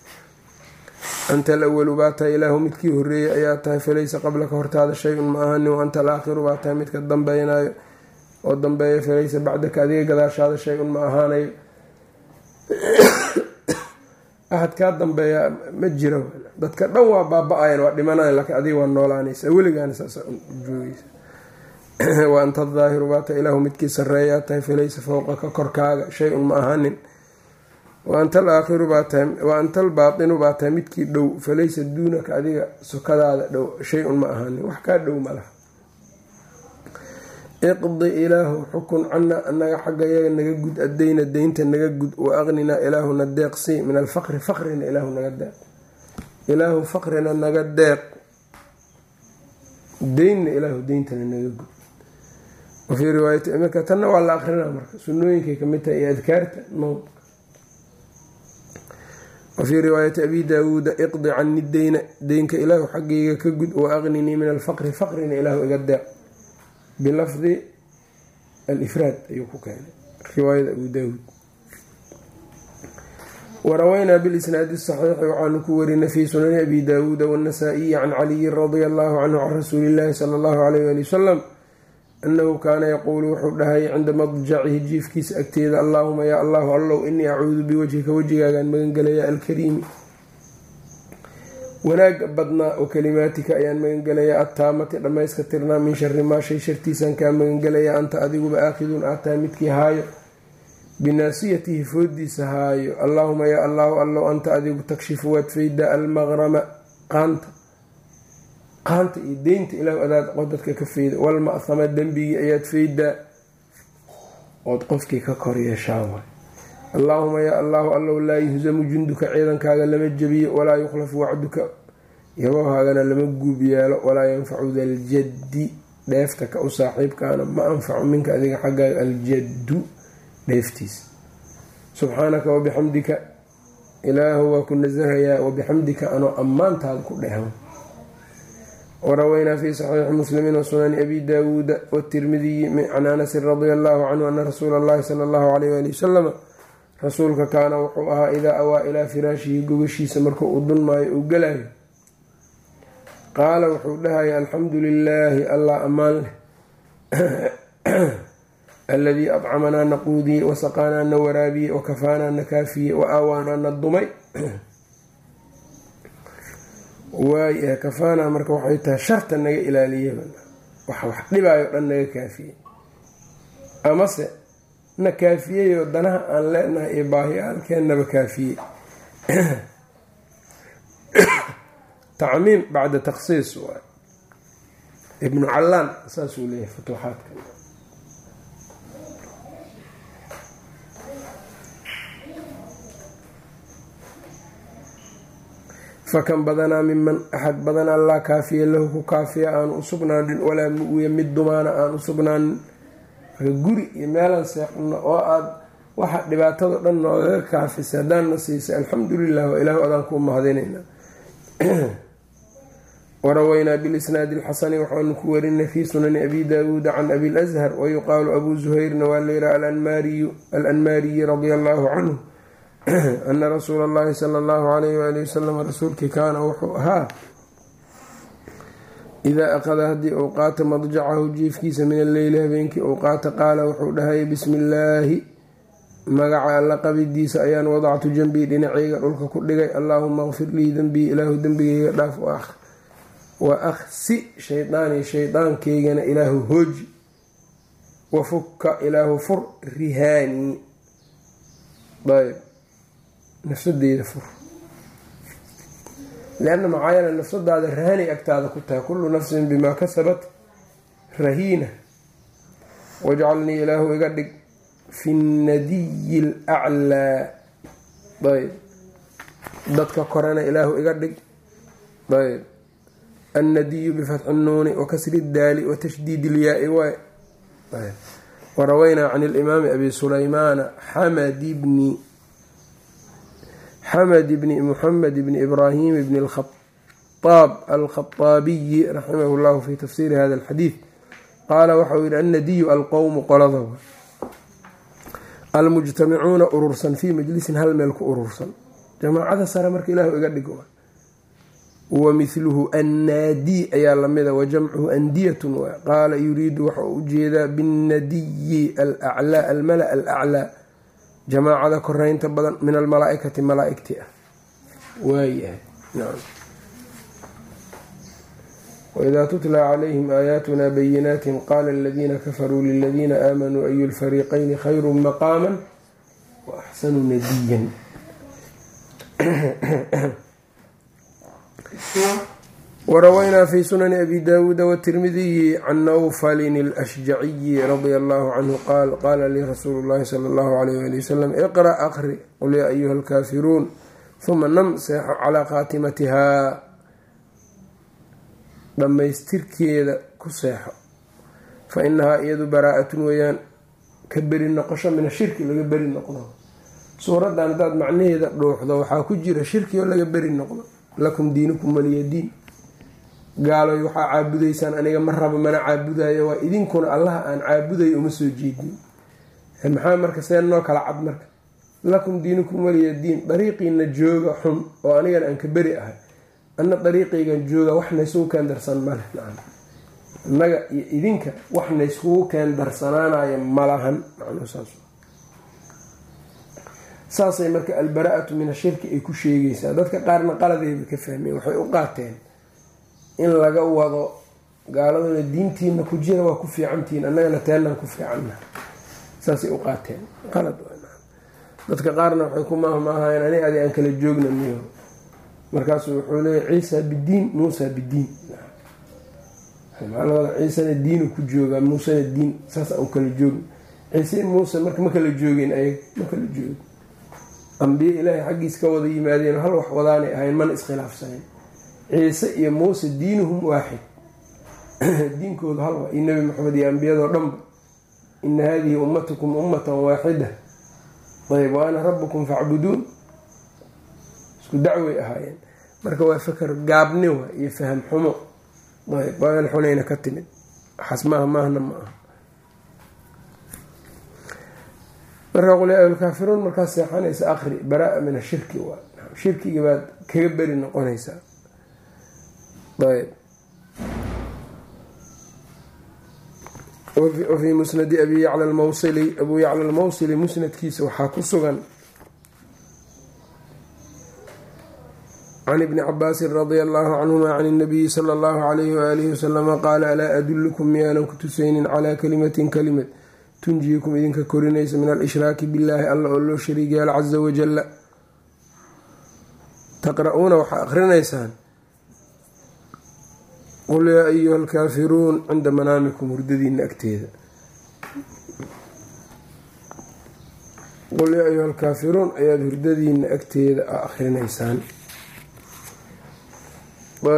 S1: anta alawalu baa tahay ilaahu midkii horeeyey ayaa tahay falaysa qablaka hortaada shay-un ma ahani wa anta alaakhiru baa tahay midka dambeynaayo. Oo dambeeya falaysa bacdaka adiga gadaashaada shay-un ma ahaanayo ahad kaa dambeeya ma jiro. Dadka dhan waa baaba-ayan waa dhimanayan laakiin adiga waa noolaanaysa weligaana saas joogeysa wa anta adaahiru baa tahay ilaahu midkii sareeyaa tahay falaysa fowqaka korkaaga shay-un ma ahanin wa anta alaakhiru baa tahay wa anta albaatinu baa tahay midkii dhow falaysa duunaka adiga sokadaada dhow shay-un ma ahaanin. Wax kaa dhow ma laha. Iqdi ilaahu xukun cana anaga xagga yaga naga gud adeyna deynta naga gud wa aqninaa ilaahuna deeqsi min alfaqri faqrina ilaahu naga deeq. Ilaahu faqrina naga deeq. Deynna ilaahu deyntana naga gud wafii riwaayati marka tanna waa la aqrinaa marka sunooyinkay ka mid tahay iyo adkaarta wafii riwaayati abi daawuuda iqdi cani deyna deynka ilaahu xaggayga ka gud wa aqninii min alfaqri faqrina ilaahu iga deeq bilafdi alifraad ayuu ku keenay riwaayada abu daawuud waraweynaa bilisnaadi saxiixi waxaanu ku warinay fii sunani abi daawuuda waannasaa-iyi can caliyin radia allahu canhu can rasuuli illaahi sala allahu alayh annahu kaana yaquulu wuxuu dhahayay cinda madjacihi jiifkiisa agteeda allaahuma yaa allahu allow inii acuudu biwajhika wejigaagaan magangelaya alkariimi wanaaga badnaa oo kalimaatika ayaan magangelayaa attaamati dhammayska tirnaa min shari maa shay shartiisaan kaa magangelayaa anta adiguba aakidun aad tahay midkii haayo binaasiyatihi foodiisa haayo allaahuma yaa allahu allow anta adigu takshifu waad faydaa almaqrama qaanta qaanta iyo deynta ilahu adaad dadka ka fayda walma'hama dembigii ayaad faydaa ood qofkii ka kor yeeshaa waay. Allaahuma yaa allahu allow laa yuhsamu junduka ciidankaaga lama jebiyo walaa yukhlafu wacduka. Yabohaagana lama guub yeelo walaa yanfacu daljaddi dheefta ka u saaxiibkaana ma anfaco minka adiga xaggaaga aljaddu dheeftiisa subxaanaka wabixamdika ilaahu waa ku nasahayaa wabixamdika anoo ammaantaada ku dhehan waraweynaa fi saxiixi muslimiin wasunani abi daawuuda watirmidiyi can anasin radia allahu canhu ana rasuula allahi sala allahu alayh ali wasalama rasuulka kaana wuxuu ahaa idaa awaa ilaa firaashihi gogashiisa markuu uu dunmaayo uu galayo qaala wuxuu dhahaya alxamdu lilaahi allah ammaan leh aladii adcamanaa na quudiyey wasaqaanaa na waraabiyey wakafaanaa na kaafiyey wa aawaanaa na dumay waay kafaanaa marka waxay tahay sharta naga ilaaliye wax wax dhibaayo dhan naga kaafiyey amase na kaafiyeyoo danaha aan leenahay iyo baahiyaalkeennaba kaafiyey tacmiim bacda takhsiis waay. Ibnu callaan saasuu leeyahay futuuxaadka fakan badanaa miman axad badanaa laa kaafiya lahu ku kaafiya aanu u sugnaanin walaa mu-wiya mid dumaana aan u sugnaanin. Marka guri iyo meelaan seexno oo aada waxa dhibaatado dhan noogaga kaafisa haddaanna siisay alxamdu lilah waa ilaahu adaan kuu mahadinayna. Waraweynaa bilisnaadi alxasani waxaanu ku warinay fii sunani abi daawuuda can abi lashar wayuqaalu abuu zuhayrna waa layidhaha alanmaariyi radia allahu canhu ana rasuula allahi sala allahu alayh waali wasalam rasuulkii kaana wuxuu ahaa idaa aqada haddii uu qaata madjacahu jiifkiisa min alleyli habeenkii uu qaata qaala wuxuu dhahayay bismi illaahi magaca alla qabidiisa ayaan wadactu janbii dhinacayga dhulka ku dhigay. Allaahuma qfir lii dembii ilaahu dembigayga dhaaf wa akhsi shaydaanii shaydaankeygana ilaahu hooji wafukka ilaahu fur rihaanii ayb nafsadeyda fur. Lianna maxaa yeele nafsadaada rahanay agtaada ku tahay. Kullu nafsin bimaa kasabat rahiina. Wajcalnii ilaahu iga dhig fi nnadiyi alaclaa ayb dadka korena ilaahu iga dhig. Ayb annadiyu bifatxi nnuuni wakasri daali watashdiid ilyaai waay. Waraweynaa can ilimaami abi sulaymaana xamadi bni xamad bni muxamed bni ibraahim bni alkhaaab alkhaaabiyi raximah llahu fi tafsiiri hada alxadiid qaala waxa uu yihi annadiyu alqowmu qolada almujtamicuuna urursan fii majlisin hal meel ku urursan. Jamaacada sare marka ilahu iga dhigo wa mithluhu annaadi ayaa lamida wa jamcuhu andiyatun qaala yuriidu waxa uu u jeedaa binnadiyi alaclaa almala alaclaa jamaacada koreynta badan min almalaaikati malaaigti ah. Waayahay. Wإida tutla calayhim aayaatuna bayinaati qaala aladiina kafaruu liladiina aamanuu ayu lfariiqayni khayru maqaama waaxsanu nadiyan warawaynaa fi sunani abi daawuuda wtirmidiyi can nawfalin alashjaciyi radia allahu canhu qaal qaala lii rasuulu llahi sala allahu alayh ali wasalam iqra aqri qul yaa ayuha alkaafiruun huma nam seexo calaa khaatimatihaa dhammaystirkeeda ku seexo fa inahaa iyadu baraa-atun weeyaan ka beri noqosho min ashirki laga beri noqdo suuraddan haddaad macnaheeda dhuuxdo waxaa ku jira shirki oo laga beri noqdo lakum diinukum waliya diin gaaloy waxaa caabudaysaan aniga ma rabo mana caabudayo waa idinkuna allaha aan caabudayo uma soo jeedin. Maxaa marka see kala cad marka? Lakum diinukum waliya diin dariiqiina jooga xun oo anigan aan ka beri ahay. Anna dariiqaygan jooga wax nayskugu keen darsan male nacam. Innaga iyo idinka wax nayskugu keen darsanaanayo malahan saasay marka albara-atu min ashirki ay ku sheegaysaa. Dadka qaarna qaladayba ka fahmeen waxay u qaateen in laga wado gaaladuna diintiina ku jira waa ku fiicantihiin annagana teenaan ku fiicanna. Saasay u qaateen. Qalad dadka qaarna waxay ku maahmaahayeen ani adi aan kala joogna miyo. Markaasu wuxuu leeya ciisa bidiin muusa bidiin macnahooda ciisana diinu ku joogaa muusena diin. Saasa u kala joogin. Ciise muuse marka ma kala joogin ayag ma kala joogin. Ambiye ilaahay xaggiis ka wada yimaadeen hal wax wadaanay ahayn mana iskhilaafsanayn ciise iyo muuse diinuhum waaxid. Diinkooda hal waa iyo nebi maxamed iyo ambiyadoo dhanba ina hadihi ummatukum ummatan waaxida. Ayb wa ana rabukum facbuduun isku dacway ahaayeen. Marka waa fakar gaabni wa iyo faham xumo. Ayb waal xunayna ka timid. Waxaas maaha maahna ma aha. Marka qul yaa alkaafiruun markaad seexanaysa aqri baraa min ashirki waa shirkigi baad kaga beri noqonaysaa wafii musnadi abi yacla lmawsili abuu yacla almawsili musnadkiisa waxaa ku sugan can ibni cabaasin radia allahu canhuma can اnabiyi sala allahu alayhi waalihi wasalama qaala alaa adullukum miyaanan ku tusaynin calaa kalimatin kalimad? Tunjiikum idinka korinaysa min alishraaki billaahi alla oo loo shariig yaalo caza wajalla taqra-uuna waxaa qul yaa ayuha alkaafiruun cinda manaamikum hurdadiina agteeda qul yaa ayuha alkaafiruun ayaad hurdadiina agteeda a akrinaysaan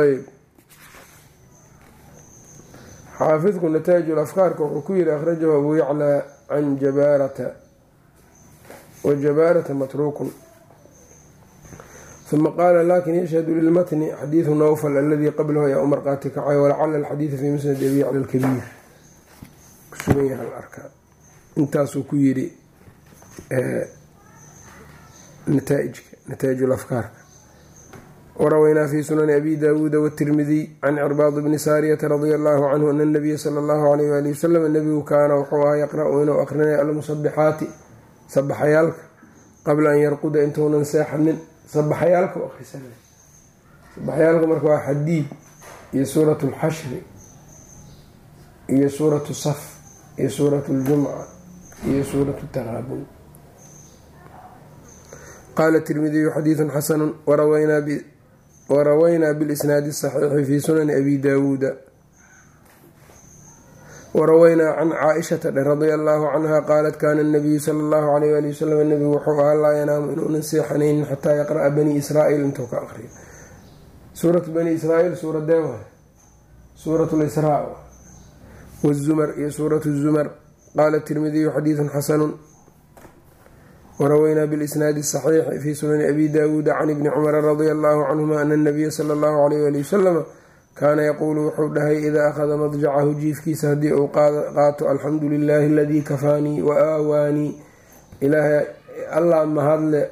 S1: ayb xaafidku nataaju afkaarka wuxuu ku yiri akhrajahu abuu yaclaa can jabaarata wa jabaarata matruukun uma qaala laakiin yashhadu lilmatni xadiidu nawfal aladii qablahu ayaa u marqaati kacay walacala alxadiida fi musnad abi yacla alkabiir kusugan yaha arkaa intaasuu ku yiri nataaijka nataaju afkaarka warawaynaa fi sunani abi daawuuda wtirmidiy can cirbaad bni saariyata radia allahu canhu ana nabiya sala allahu alayh waali wasalam nabigu kaana wuxuu ahaa yaqra-u inuu aqrinaya almusabixaati sabaxayaalka qabla an yarquda intuunan seexanin sabaxayaalka u akhrisanay sabaxayaalka marka waa xadiid iyo suurat lxashri iyo suuratu saf iyo suurat ljumca iyo suuratu taqaabun qaala tirmidiyu xadiidu xasanu warawaynaa bilisnaadi saxiixi fi sunani abi daawuuda warawaynaa can caaishata dhe radia allahu canha qaalat kaana nabiyu sala allahu alayh ali wasalam nabigu wuxuu ahaa laa yanaamu inuunan seexanaynin xataa yaqra-a bani israa'iil intuu ka aqriyo suuratu bani israaiil suuradee waay suurat lisraa wazumar iyo suuratu zumar qaala tirmidiyu xadiidun xasanun waraweynaa bilisnaadi asaxiixi fii sunani abi daawuuda can ibni cumara radia allahu canhuma ana anabiya sala allahu alayh wali wasalama kaana yaquulu wuxuu dhahay idaa akhada madjacahu jiifkiisa haddii uu qaato alxamdu lilaahi aladii kafaanii wa aawaanii. Ilaahay allah mahadle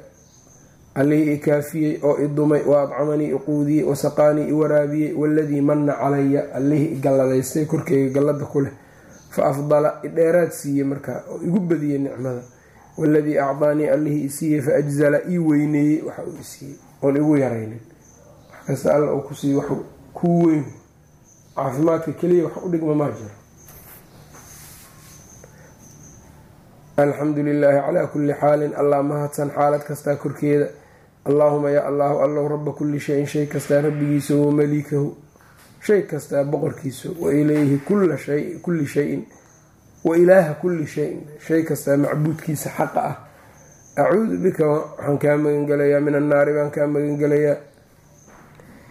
S1: allihii i kaafiyey oo i dumay wa adcamanii i quudiyey wasaqaanii i waraabiyey waladii manna calaya. Allihii i galladaystay korkeyga gallada ku leh. Fa afdala i dheeraad siiyey markaa oo igu badiyey nicmada. Waladii acdaanii allihii siiyey fa ajzala ii weyneeyey waxa uu i siiyey oon igu yaraynin. Wax kasta alla uu ku siiy kuu weyn caafimaadka keliya wax u dhigma maa jiro. Alxamdu lilaahi calaa kulli xaalin allah mahadsan xaalad kastaa korkeeda. Allaahuma yaa allahu allow raba kulli shayin shay kastaa rabbigiisa wa malikahu shay kastaa boqorkiisa wa ilayhi kulli shayin wa ilaaha kulli shayin shay kastaa macbuudkiisa xaqa ah. Acuudu bika waxaan kaa magangelayaa min annaari baan kaa magangelayaa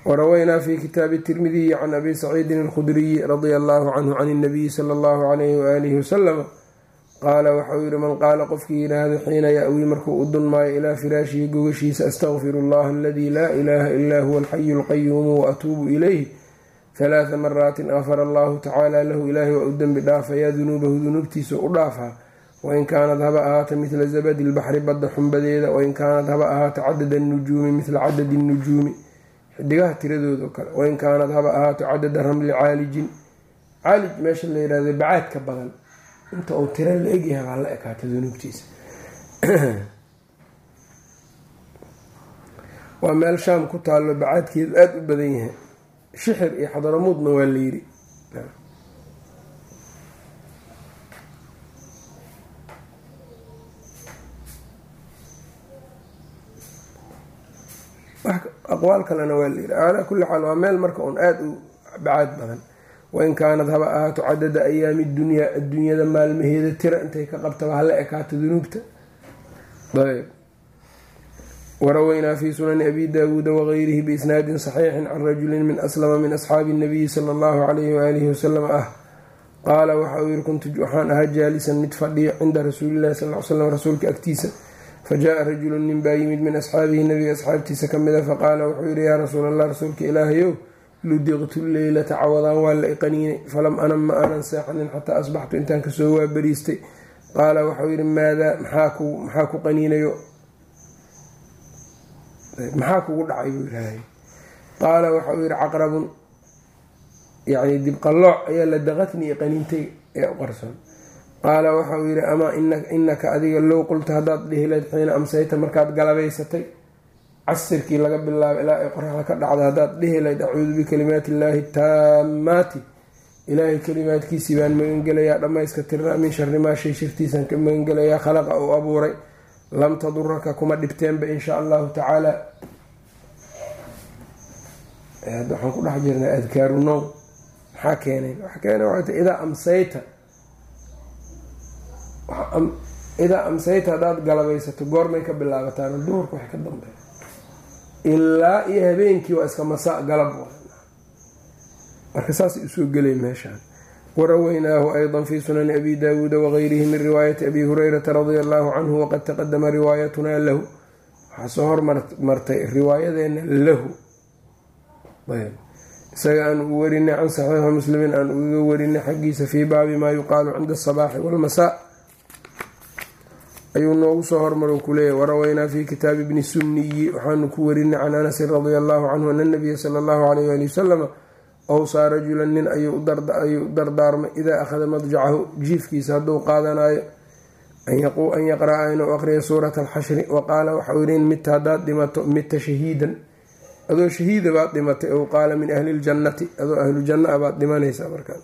S1: waraweynaa fi kitaabi tirmidiyi can abi saciidin alkhudriyi radia allahu canhu can inabiyi sala allahu calayhi waaalihi wasalama qaala waxauu yihi man qaala qofkii yidhaahdo xiina ya-wii markuu u dunmaayo ilaa firaashihi gogashiisa astaqfiru allaha aladii laa ilaaha ilaa huwa alxayu alqayuumu waatuubu ilayh halaatha maraatin afara allahu tacaala lahu ilaahay waa u dembi dhaafayaa dunuubahu dunuubtiisa u dhaafaa wain kaanad haba ahaata midla zabadi lbaxri badda xumbadeeda wain kaanad haba ahaata cadada nujuumi midla cadadi nujuumi xidigaha tiradooda oo kale wain kaanad haba ahaato cadada ramli caalijin caalij meesha la yidhahdo bacaadka badan. Inta uu tiro la egyahay baa la ekaata dunuubtiisa. Waa meel shaam ku taallo. Bacaadkeedu aada u badan yahay. Shixir iyo xadaramuudna waa la yiri aqwaal kalena waa la yiri calaa kulli xaal waa meel marka uun aada u bacaad badan. Wain kaanad haba ahaato cadada ayaami dunyaa adduunyada maalmaheeda tira intay ka qabtaba hala ekaato dunuubta. Ayb waraweynaa fi sunani abi daawuuda wagayrihi biisnaadin saxiixin can rajulin min aslama min asxaabi nabiyi sala allahu calayhi waalihi wasalam ah. Qaala waxa uu yiri kuntu waxaan ahaa jaalisan mid fadhiyo cinda rasuulillahi sal l slam rasuulka agtiisa fajaaa rajulu nin baa yimid min asxaabihi nabiga asxaabtiisa kamida faqaala wuxuu yihi yaa rasuul allah rasuulka ilaahayow ludiqtu leylata cawadaan waa la iqaniinay falam anam ma aanan seexanin xataa asbaxtu intaan ka soo waabariistay qaala waxau yihi maadaa maxaa ku qaniinayo maxaa kugu dhacay buu ilaahay qaala waxau yihi caqrabun yani dibqallooc ayaa la daqatni iqaniintay ee u qarsoon qaala waxau yihi amaa inaka adiga low qulta haddaad dhihilayd xiina amsayta markaad galabaysatay casirkii laga bilaabo ilaa ay qoraxda ka dhacda haddaad dhihilayd acuudu bikalimaati illaahi taamaati ilaahay kalimaadkiisii baan magangelayaa dhammayska tirnaa min shari maa shay shirtiisaan ka magangelayaa khalaqa uu abuuray. Lam taduraka kuma dhibteenba insha allahu tacaala. Waxaan ku dhex jirnay adkaaru maxaa keenay? Waxaa keenay waxay idaa amsayta idaa amsayta haddaad galabaysato goormay ka bilaabataan duhurka wax ka dambeeya. Ilaa iyo habeenkii waa iska masaa galab marka saasay u soo gelay meeshaan. Waraweynaahu ayضa fi sunani abi daawuuda wagayrihi min riwaayati abi hurayrata radia allahu canhu waqad taqadama riwaayatunaa lahu. Waxaa soo hormartay riwaayadeena lahu. Isaga aan u warinay can saxiixi muslimin aan uga warinay xaggiisa fii baabi maa yuqaalu cinda asabaaxi walmasaa ayuu noogu soo hormaro ku leeyahy waraweynaa fi kitaabi bni sunniyi waxaanu ku warinay can anasin radia allahu canhu ana nabiya sala allahu alayh ali wasalama awsaa rajulan nin ayuu dardaarmay idaa akhada madjacahu jiifkiisa hadduu qaadanayo an yaqra-a inuu aqriya suurata alxashri wa qaala waxau yihi in midta haddaad dhimato midta shahiidan adoo shahiida baad dhimatay ow qaala min ahli ljannati adoo ahlujanna a baad dhimanaysaa markaa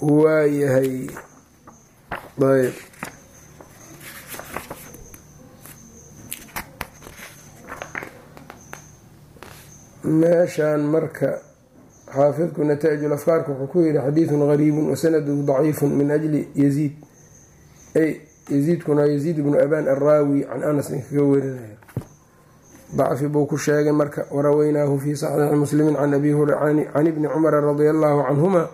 S1: waayahay ayb meeshaan marka xaafidku nataa'ij afkaarka wuxuu ku yihi xadiidun gariibun wasanaduhu daciifun min ajli yaziid. Ay yaziidkuna yaziid bnu abaan araawi can anas ninkaga werinaya dacfi buu ku sheegay marka waraweynaahu fi saxiixi muslimi can ibni cumara radia allahu canhuma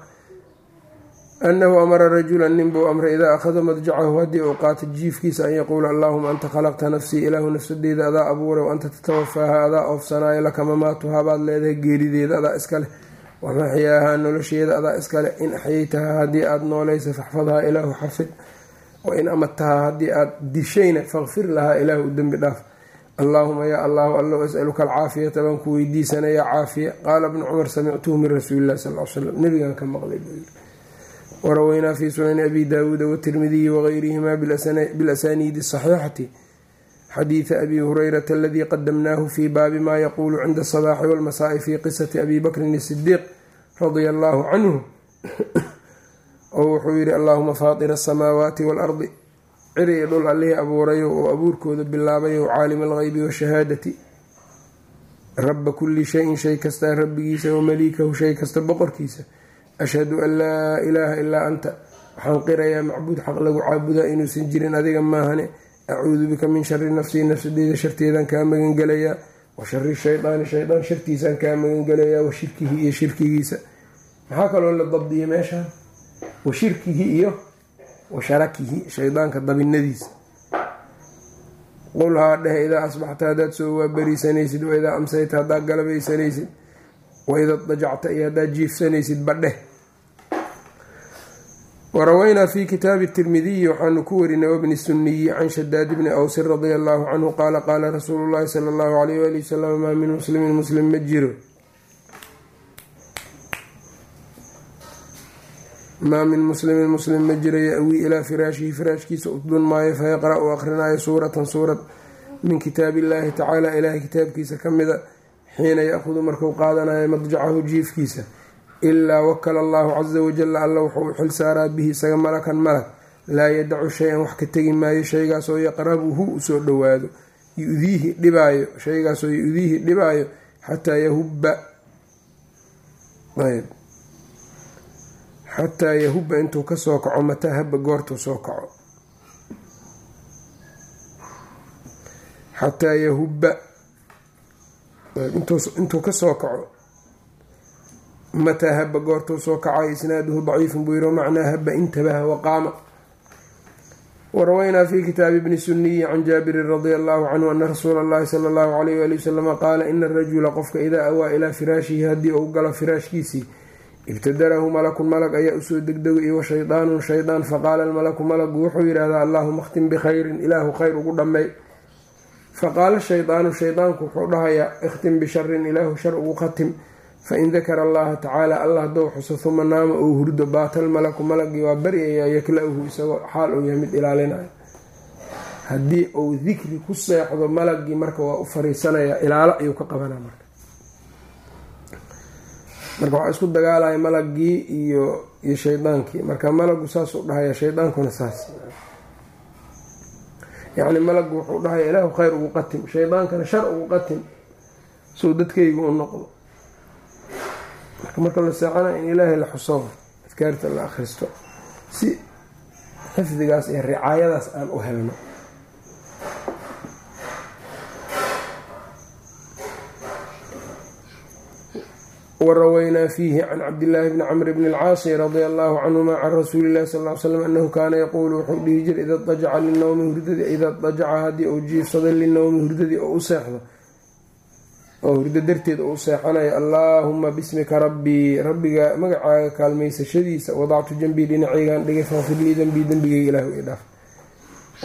S1: annahu amara rajulan ninbuu amray idaa akhada madjacahu haddii uu qaato jiifkiisa an yaquula allaahuma anta khalaqta nafsii ilaahu nafsadeeda adaa abuuray wa anta tatawafaaha adaa oofsanaayo laka mamaatuhaa baad leedahay geerideeda adaa iskaleh wamaxyaahaa nolosheeda adaa iskale in axyaytahaa haddii aada noolaysa faxfadhaa ilaahu xafid wa in amadtahaa haddii aada dishayna faqfir lahaa ilaahu u dembi dhaaf allaahuma yaa allahu allow asaluka alcaafiyata baan ku weydiisanayaa caafiya qaala bnu cumar samictuhu min rasuulillahi sal l slam nabigan ka maqlay buu yiri waraweynaa fi sunani abi daawuuda watirmidiyi wagayrihimaa bilasaniidi saxiixati xadiida abi hurayrata aladii qadamnaahu fi baabi ma yaquulu cinda asabaaxi walmasaa'i fi qisati abi bakrin isidiiq radia allaahu canhu oo wuxuu yidhi allaahuma faatira asamaawaati waalardi ciri iyo dhul allihii abuurayo oo abuurkooda bilaabayo caalima algeybi washahaadati raba kulli shayin shay kastaa rabbigiisa wamaliikahu shay kasta boqorkiisa ashhadu an laa ilaaha ilaa anta. Waxaan qirayaa macbuud xaq lagu caabudaa inuusan jirin adiga maahane. Acuudu bika min shari nafsii nafsadeyda sharteedaan kaa magangelayaa wa shari shaydaani shaydaan shartiisaan kaa magangelayaa wa shirkihi iyo shirkigiisa. Maxaa kaloo la dabdiyay meeshaan? Wa shirkihi iyo wa sharakihi shaydaanka dabinadiisa qul haa dheh idaa asbaxta haddaad soo waabariisanaysid wa idaa amsayta haddaad galabaysanaysid waida dajacta iyo haddaad jiifsanaysid badheh waraweynaa fi kitaabi tirmidiyi waxaanu ku warinay wabni suniyi can shadaad bni awsin radia allahu canhu qaala qaala rasuulu llahi sala allahu alayh wali wasalam maa min muslimin muslim ma jiro maa min muslimin muslim ma jiro ya-wii ilaa firaashihi firaashkiisa udun maayo fayaqra-u akrinaayo suuratan suurad min kitaabi illaahi tacaala ilaahay kitaabkiisa ka mida xiina ya-hudu qaadanayo madjacahu jiifkiisa ilaa wakala allahu casa wajalla alla wuxuu u xil saaraa bihi isaga malakan malag laa yadacu shay-an wax ka tegi maayo shaygaasoo yaqrabuhu u soo dhowaado. Yudiihi dhibaayo shaygaasoo yudiihi dhibaayo xataa yahubba. Xataa yahubba intuu ka soo kaco mataa haba goortuu soo kaco. Xataa yahubba. Intuu ka soo kaco mataa haba goortuu soo kaca isnaaduhu daciifun buu yiri macnaa haba intabaha waqaama waraweynaa fi kitaabi bni suniyi can jaabirin radia allahu canhu ana rasuula allahi sala allahu alayh wali wasalama qaala ina arajula qofka idaa awaa ilaa firaashihi haddii uu galo firaashkiisii ibtadarahu malakun malag ayaa u soo degdegay iyo washaydaanun shaydaan faqaala almalaku malagu wuxuu yidhaahdaa allaahuma khtim bikhayrin ilaahu khayr ugu dhammay faqaala shaydaanu shaydaanku wuxuu dhahayaa ikhtim bisharin ilaahu shar ugu khatim fain dakara allaha tacaala allah haddou xuso huma naama ou hurdo baatal malaku malagii waa baryayaa yakla-uhu isagoo xaal uu yahay mid ilaalinayo haddii uu dikri ku seexdo malagii marka waa u fariisanayaa ilaalo ayuu ka qabanaa marka marka waxaa isku dagaalaya malagii iyo iyo shaydaankii marka malagu saasuu dhahaya shaydaankuna saas yacni malagu wuxuu dhahaya ilaahu khayr ugu qatim shaydaankana shar ugu qatim suu dadkaygu u noqdo marka marka la seexana in ilaahay la xuso adkaarta la akhristo si xifdigaas iyo ricaayadaas aan u helno. Waraweynaa fiihi can cabdillaahi bni camr bni alcaasi radia allahu canhuma can rasuuli illahi sal ly slam anahu kaana yaquulu wuxuu dhihi jiray ida dajaca linowmi hurdadii ida dajaca haddii uu jiifsado linowmi hurdadii oo u seexdo oo hurdo darteed oo u seexanayo allaahuma bismika rabbii rabbiga magacaaga kaalmaysashadiisa wadactu janbii dhinacaygaan dhigay faqfir lii denbii dembigayga ilaahu ii dhaaf.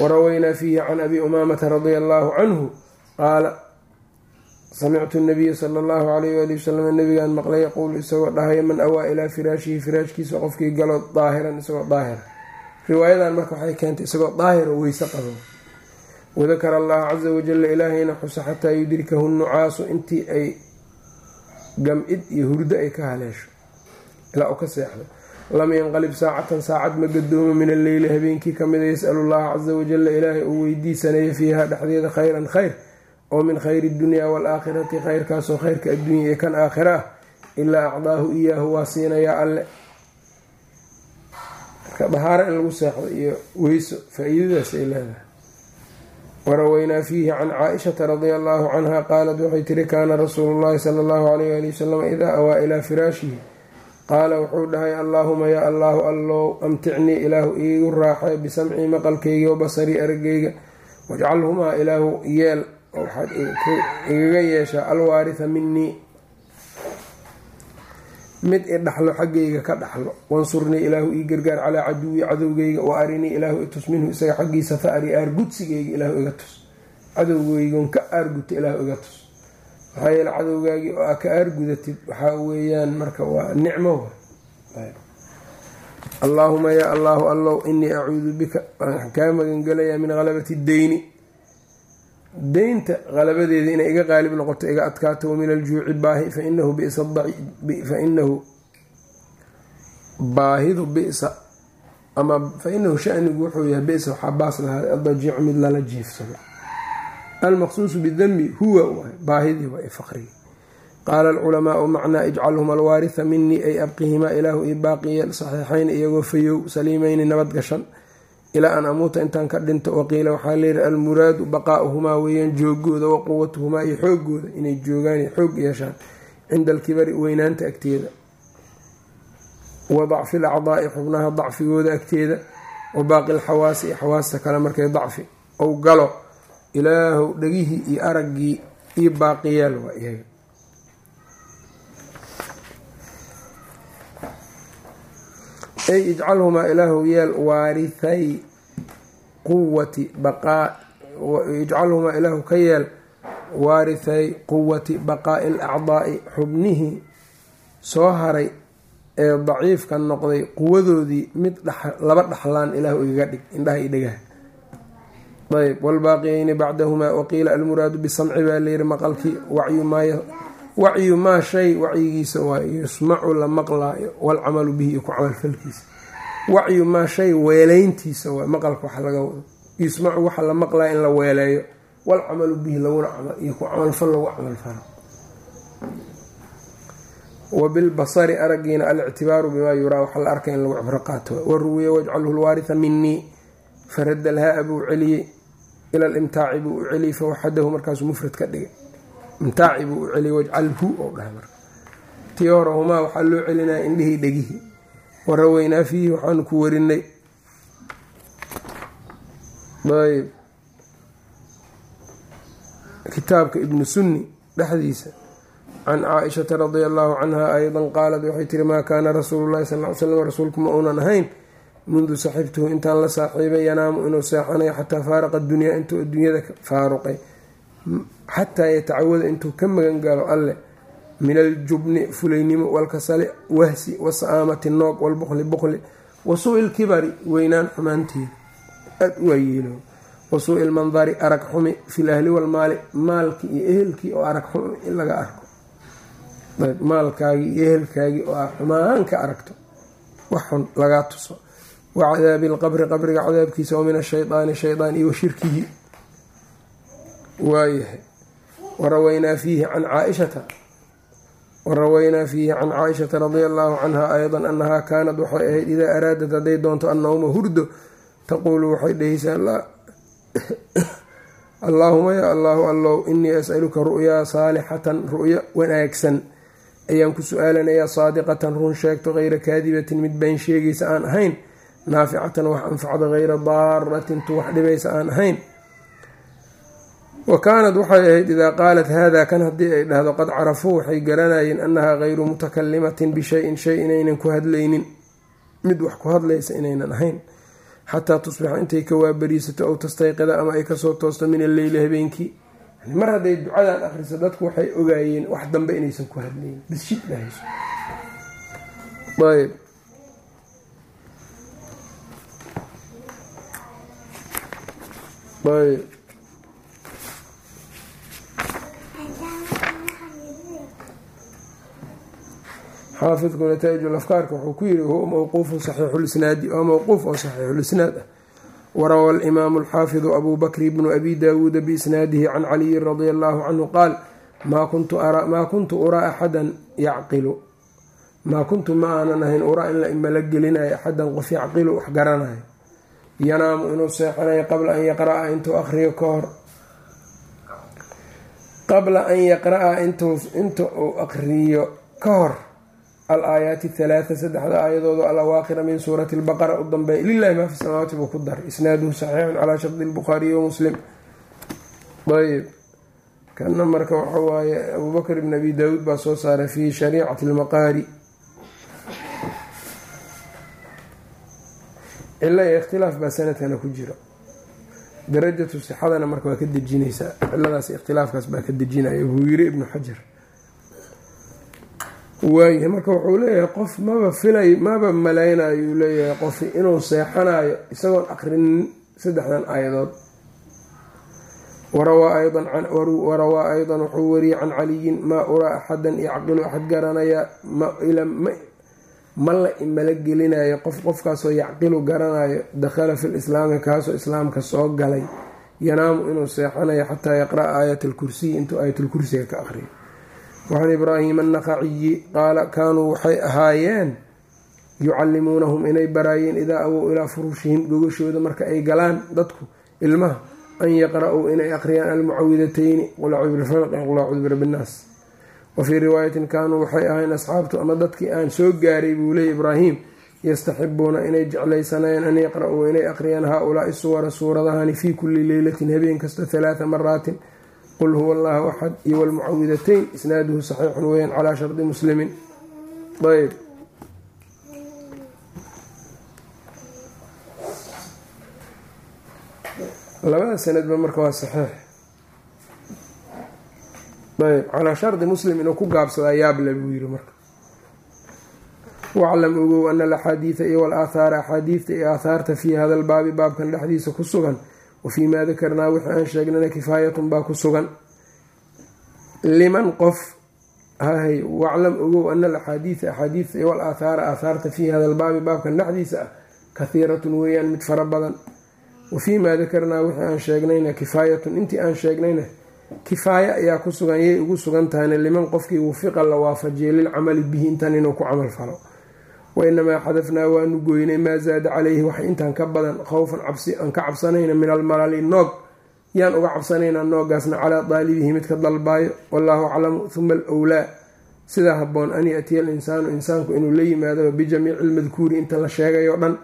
S1: Waraweynaa fiihi can abi umaamata radia allaahu canhu qaala samictu nabiya sala allahu alayh wali wasalam nabigaan maqlay yaquulu isagoo dhahaya man awaa ilaa firaashihi firaashkiisa qofkii galo daahiran isagoo daahira. Riwaayadan marka waxay keentay isagoo daahir oo weyse qabo wadakara allaha casa wajalla ilaahayna xusa xataa yudrikahu nucaasu intii ay gam-id iyo hurdo ay ka haleesho ilaa uu ka seexdo lam yanqalib saacatan saacad ma gadoomo min alleyli habeenkii kamida yas'alu llaha casa wajalla ilaahay uu weydiisanaya fiiha dhexdeeda khayran khayr oo min khayri dunyaa waalaakhirati khayrkaasoo khayrka adduunya iyo kan aakhira ah ilaa acdaahu iyaahu waa siinayaa alle marka dahaaro in lagu seexdo iyo weyso faa-iidadaas ay leedahay waraweynaa fiihi can caa-ishata radia allahu canha qaalat waxay tiri kaana rasuulu llahi sala allahu alayh ali wasalam idaa awaa ilaa firaashihi qaala wuxuu dhahay allaahuma yaa allaahu allow amticnii ilaahu iigu raaxay bisamcii maqalkayga wabasarii aragayga wajcalhumaa ilaahu yeel waxaad igaga yeeshaa alwaaritha minii mid i dhaxlo xaggayga ka dhaxlo. Wansurnii ilaahu ii gargaar calaa caduwii cadowgayga wa arinii ilaahu itus minhu isaga xaggiisa fa ari aargudsigayga ilaahu iga tus. Cadowgaygon ka aarguta ilaahu iga tus. Maxaa yeele cadowgaagii oo aa ka aargudatid waxaa weeyaan marka waa nicmo allaahuma yaa allaahu allow inii acuudu bika waxaan kaa magangelayaa min halabati deyni deynta qalabadeeda inay iga qaalib noqoto iga adkaato wamin aljuuci baahi fainahu fainahu baahidu bisa ama fainahu shanigu wuxuu yahay bisa waxaa baas lahaa adajiicu mid lala jiifsado. Almaqsuusu bidambi huwa baahidii waa faqrigi qaala alculamaau macnaa ijcalhuma alwaaritha minii ay abqihimaa ilaahu io baaqiyeel saxiixayn iyagoo fayow saliimeyni nabad gashan ilaa an amuuta intaan ka dhinto waqiila waxaa leeyihi almuraadu baqaa'uhumaa weeyaan joogooda wa quwatuhumaa iyo xoogooda inay joogaan xoog yeeshaan cinda alkibari weynaanta agteeda. Wa dacfi lacdaai xubnaha dacfigooda agteeda. Wa baaqi alxawaasi iyo xawaasta kale markay dacfi. Ou galo ilaahu dhegihii iyo araggii iyo baaqiyeel waa iyaga ay ijcalhumaa ilaahu yeel waarithay quwati baqaa ilaahu ka yeel waarithay quwati baqaa'i alacdaa'i xubnihii soo haray ee daciifka noqday quwadoodii mid laba dhaxlaan ilaahu igaga dhig indhaha i dhegaha ayb wlbaaqiyeyni bacdahumaa waqiila almuraadu bisamci baa layiri maqalkii wacyu maa shay wacyigiisa waa yusmacu la maqlaayo walcamalu bihi iyo ku camalfalkiisa wacyu maa shay weeleyntiisa waa maqalka waxa laga wado. Yusmacu waxa la maqlaya in la weeleeyo walcamalu bihi laguna iyo ku camalfal lagu camalfalo wabilbasari aragiina alictibaaru bimaa yuraa waxa la arkay in lagu cibro qaato. Waruwiya wajcalhu lwaaritha minii farada alhaa buu celiyey ila alimtaaci buu u celiyey fawaxadahu markaasuu mufrad ka dhigay imtaaci buu u celiyey wajcalhu ou dhahay marka. Tii hore humaa waxaa loo celinaya indhihii dhegihii waraweynaa fiihi waxaanu ku warinay. Ayb kitaabka ibnu sunni dhexdiisa can caaishata radia allahu canha aydan qaalad waxay tiri maa kaana rasuulu llahi sal l slam rasuulku ma uunan ahayn. Mundu saxibtuhu intaan la saaxiibay yanaamu inuu seexanayo xataa faaraqa dunyaa intuu adduunyada faaruqay xataa yatacawada intuu ka magan galo alleh min aljubni fulaynimo walkasali wahsi wasa'aamati noog walbuqli buqli wa suu ilkibari weynaan xumaanteeda aad u waayeelo. Wa suu ilmandari arag xumi fil ahli walmaali maalkii iyo ehelkii oo arag xumi in laga arko. Maalkaagii iyo ehelkaagii oo a xumaan ka aragto wax xun lagaa tuso. Wa cadaabi lqabri qabriga cadaabkiisa wa min ashaydaani shaydaan iyo wa shirkihi. Waayahay warawaynaa fiihi can caaishata warawaynaa fiihi can caaishata radia allahu canha aydan annahaa kaanad waxay ahayd idaa araadat hadday doonto annawma hurdo taquulu waxay dhehaysaa allaahuma yaa allaahu allow inii as'aluka ru'yaa saalixatan ru'yo wanaagsan ayaan ku su'aalanayaa saadiqatan run sheegto hayra kaadibatin mid been sheegaysa aan ahayn naaficatan wax anfacda hayra daaratin tu wax dhibaysa aan ahayn wa kaanad waxay ahayd idaa qaalat hada kan haddii ay dhahdo qad carafuu waxay garanayeen annahaa hayru mutakalimatin bishayin shay inaynan ku hadlaynin. Mid wax ku hadlaysa inaynan ahayn. Xataa tusbixa intay ka waabariisato ow tastayqida ama ay ka soo toosto min alleyli habeenkii. Mar hadday ducadan akhriso dadku waxay ogaayeen wax dambe inaysan ku hadlaynin. Bisshid dhahayso ayb xaafidku nataa'ij afkaarka wuxuu ku yiri huwa mawquufun saxiixulisnaadi waa mawquuf oo saxiixulisnaad ah. Warawa alimaamu alxaafidu abu bakri bnu abi daawuuda biisnaadihi can caliyin radia allahu canhu qaal maa kuntu uraa axadan yacqilu. Maa kuntu ma aanan ahayn uraa in la imala gelinayo axadan qof yacqilu wax garanayo. Yanaamu inuu seexanayo qabla an yaqraa intuu akriyo ka hor. Qabla an yaqra-a inta uu aqriyo ka hor al aayaati halaata saddexda aayadooda alawaaqira min suurati lbaqara u dambeeya lilahi maa fi samaawaati buu ku daray isnaaduhu saxiixun calaa shardi lbukhaariyi wa muslim. Ayb kana marka waxa waaye abubakr ibn abi daawuud baa soo saaray fi shariicati lmaqaari cilo iyo ikhtilaaf baa sanadkana ku jiro. Darajatu sixadana marka waa ka dejinaysaa. Ciladaas ikhtilaafkaas baa ka dejinaya buu yiri ibnu xajar waayahay marka wuxuu leeyahay qof maba filay maba malaynayo leeyahay qof inuu seexanayo isagoon aqrinin saddexdan aayadood. Warawaa aydan wuxuu wariyey can caliyin maa uraa axadan yacqilu axad garanaya ma la imala gelinayo qof qofkaasoo yacqilu garanayo dakhala fi lislaami kaasoo islaamka soo galay yanaamu inuu seexanayo xataa yaqra'a aayat alkursiyi intuu aayatulkursiga ka aqriyo wacan ibraahim annaqaciyi qaala kaanuu waxay ahaayeen yucallimuunahum inay baraayeen idaa awow ilaa furuushihim gogashooda marka ay galaan dadku ilmaha an yaqra-uu inay aqriyaan almucawidateyni qul acuudu birfalq qul acuudu birabinnaas wa fii riwaayatin kaanuu waxay ahayn asxaabtu ama dadkii aan soo gaaray buu leeyay ibraahim yastaxibuuna inay jeclaysanayeen an yaqra-uu inay aqriyaan haa-ulaai suwara suuradahani fii kulli leylatin habeen kasta halaata maraatin qul huwa allahu axad iyo walmucawidateyn isnaaduhu saxiixun weyaan calaa shardi muslimin ayb labada sanadba marka waa saxiix ayb calaa shardi muslim inuu ku gaabsado ayaable buu yiri marka waclam ogow ana alaxaadiida iyo walaathaara axaadiidta iyo aathaarta fii hada lbaabi baabkan dhexdiisa ku sugan wa fii maa dakarnaa wixii aan sheegnana kifaayatun baa ku sugan liman qof hay waclam ogow ana alaxaadiida axaadiidta iyo walaathaara aathaarta fii hada lbaabi baabkan dhexdiisa ah kahiiratun weeyaan mid fara badan wa fii maa dakarnaa wixii aan sheegnayna kifaayatun intii aan sheegnayna kifaaya ayaa ku sugan yay ugu sugan tahayna liman qofkii wufiqa la waafajiyay lilcamali bihi intan inuu ku camal falo wa inamaa xadafnaa waanu goynay maa zaada caleyhi wax intaan ka badan khowfan cabsi aan ka cabsanayna min almalali noog yaan uga cabsanaynaa noogaasna calaa daalibihi midka dalbaayo wallaahu aclamu huma alwlaa sidaa haboon an yatiya alinsaanu insaanku inuu la yimaado bijamiici lmadkuuri inta la sheegay oo dhan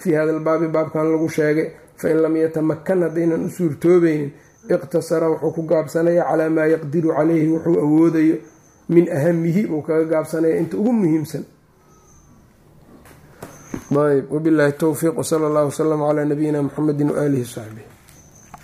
S1: fii hada albaabi baabkan lagu sheegay fain lam yatamakan haddaynan u suurtoobaynin iqtasara wuxuu ku gaabsanaya calaa maa yaqdiru caleyhi wuxuu awoodayo min ahamihi buu kaga gaabsanaya inta ugu muhiimsan ayb wabilaahi towfiiq wsala allahu wsalam calaa nabiyina muxamedi waaalihi wsaxbih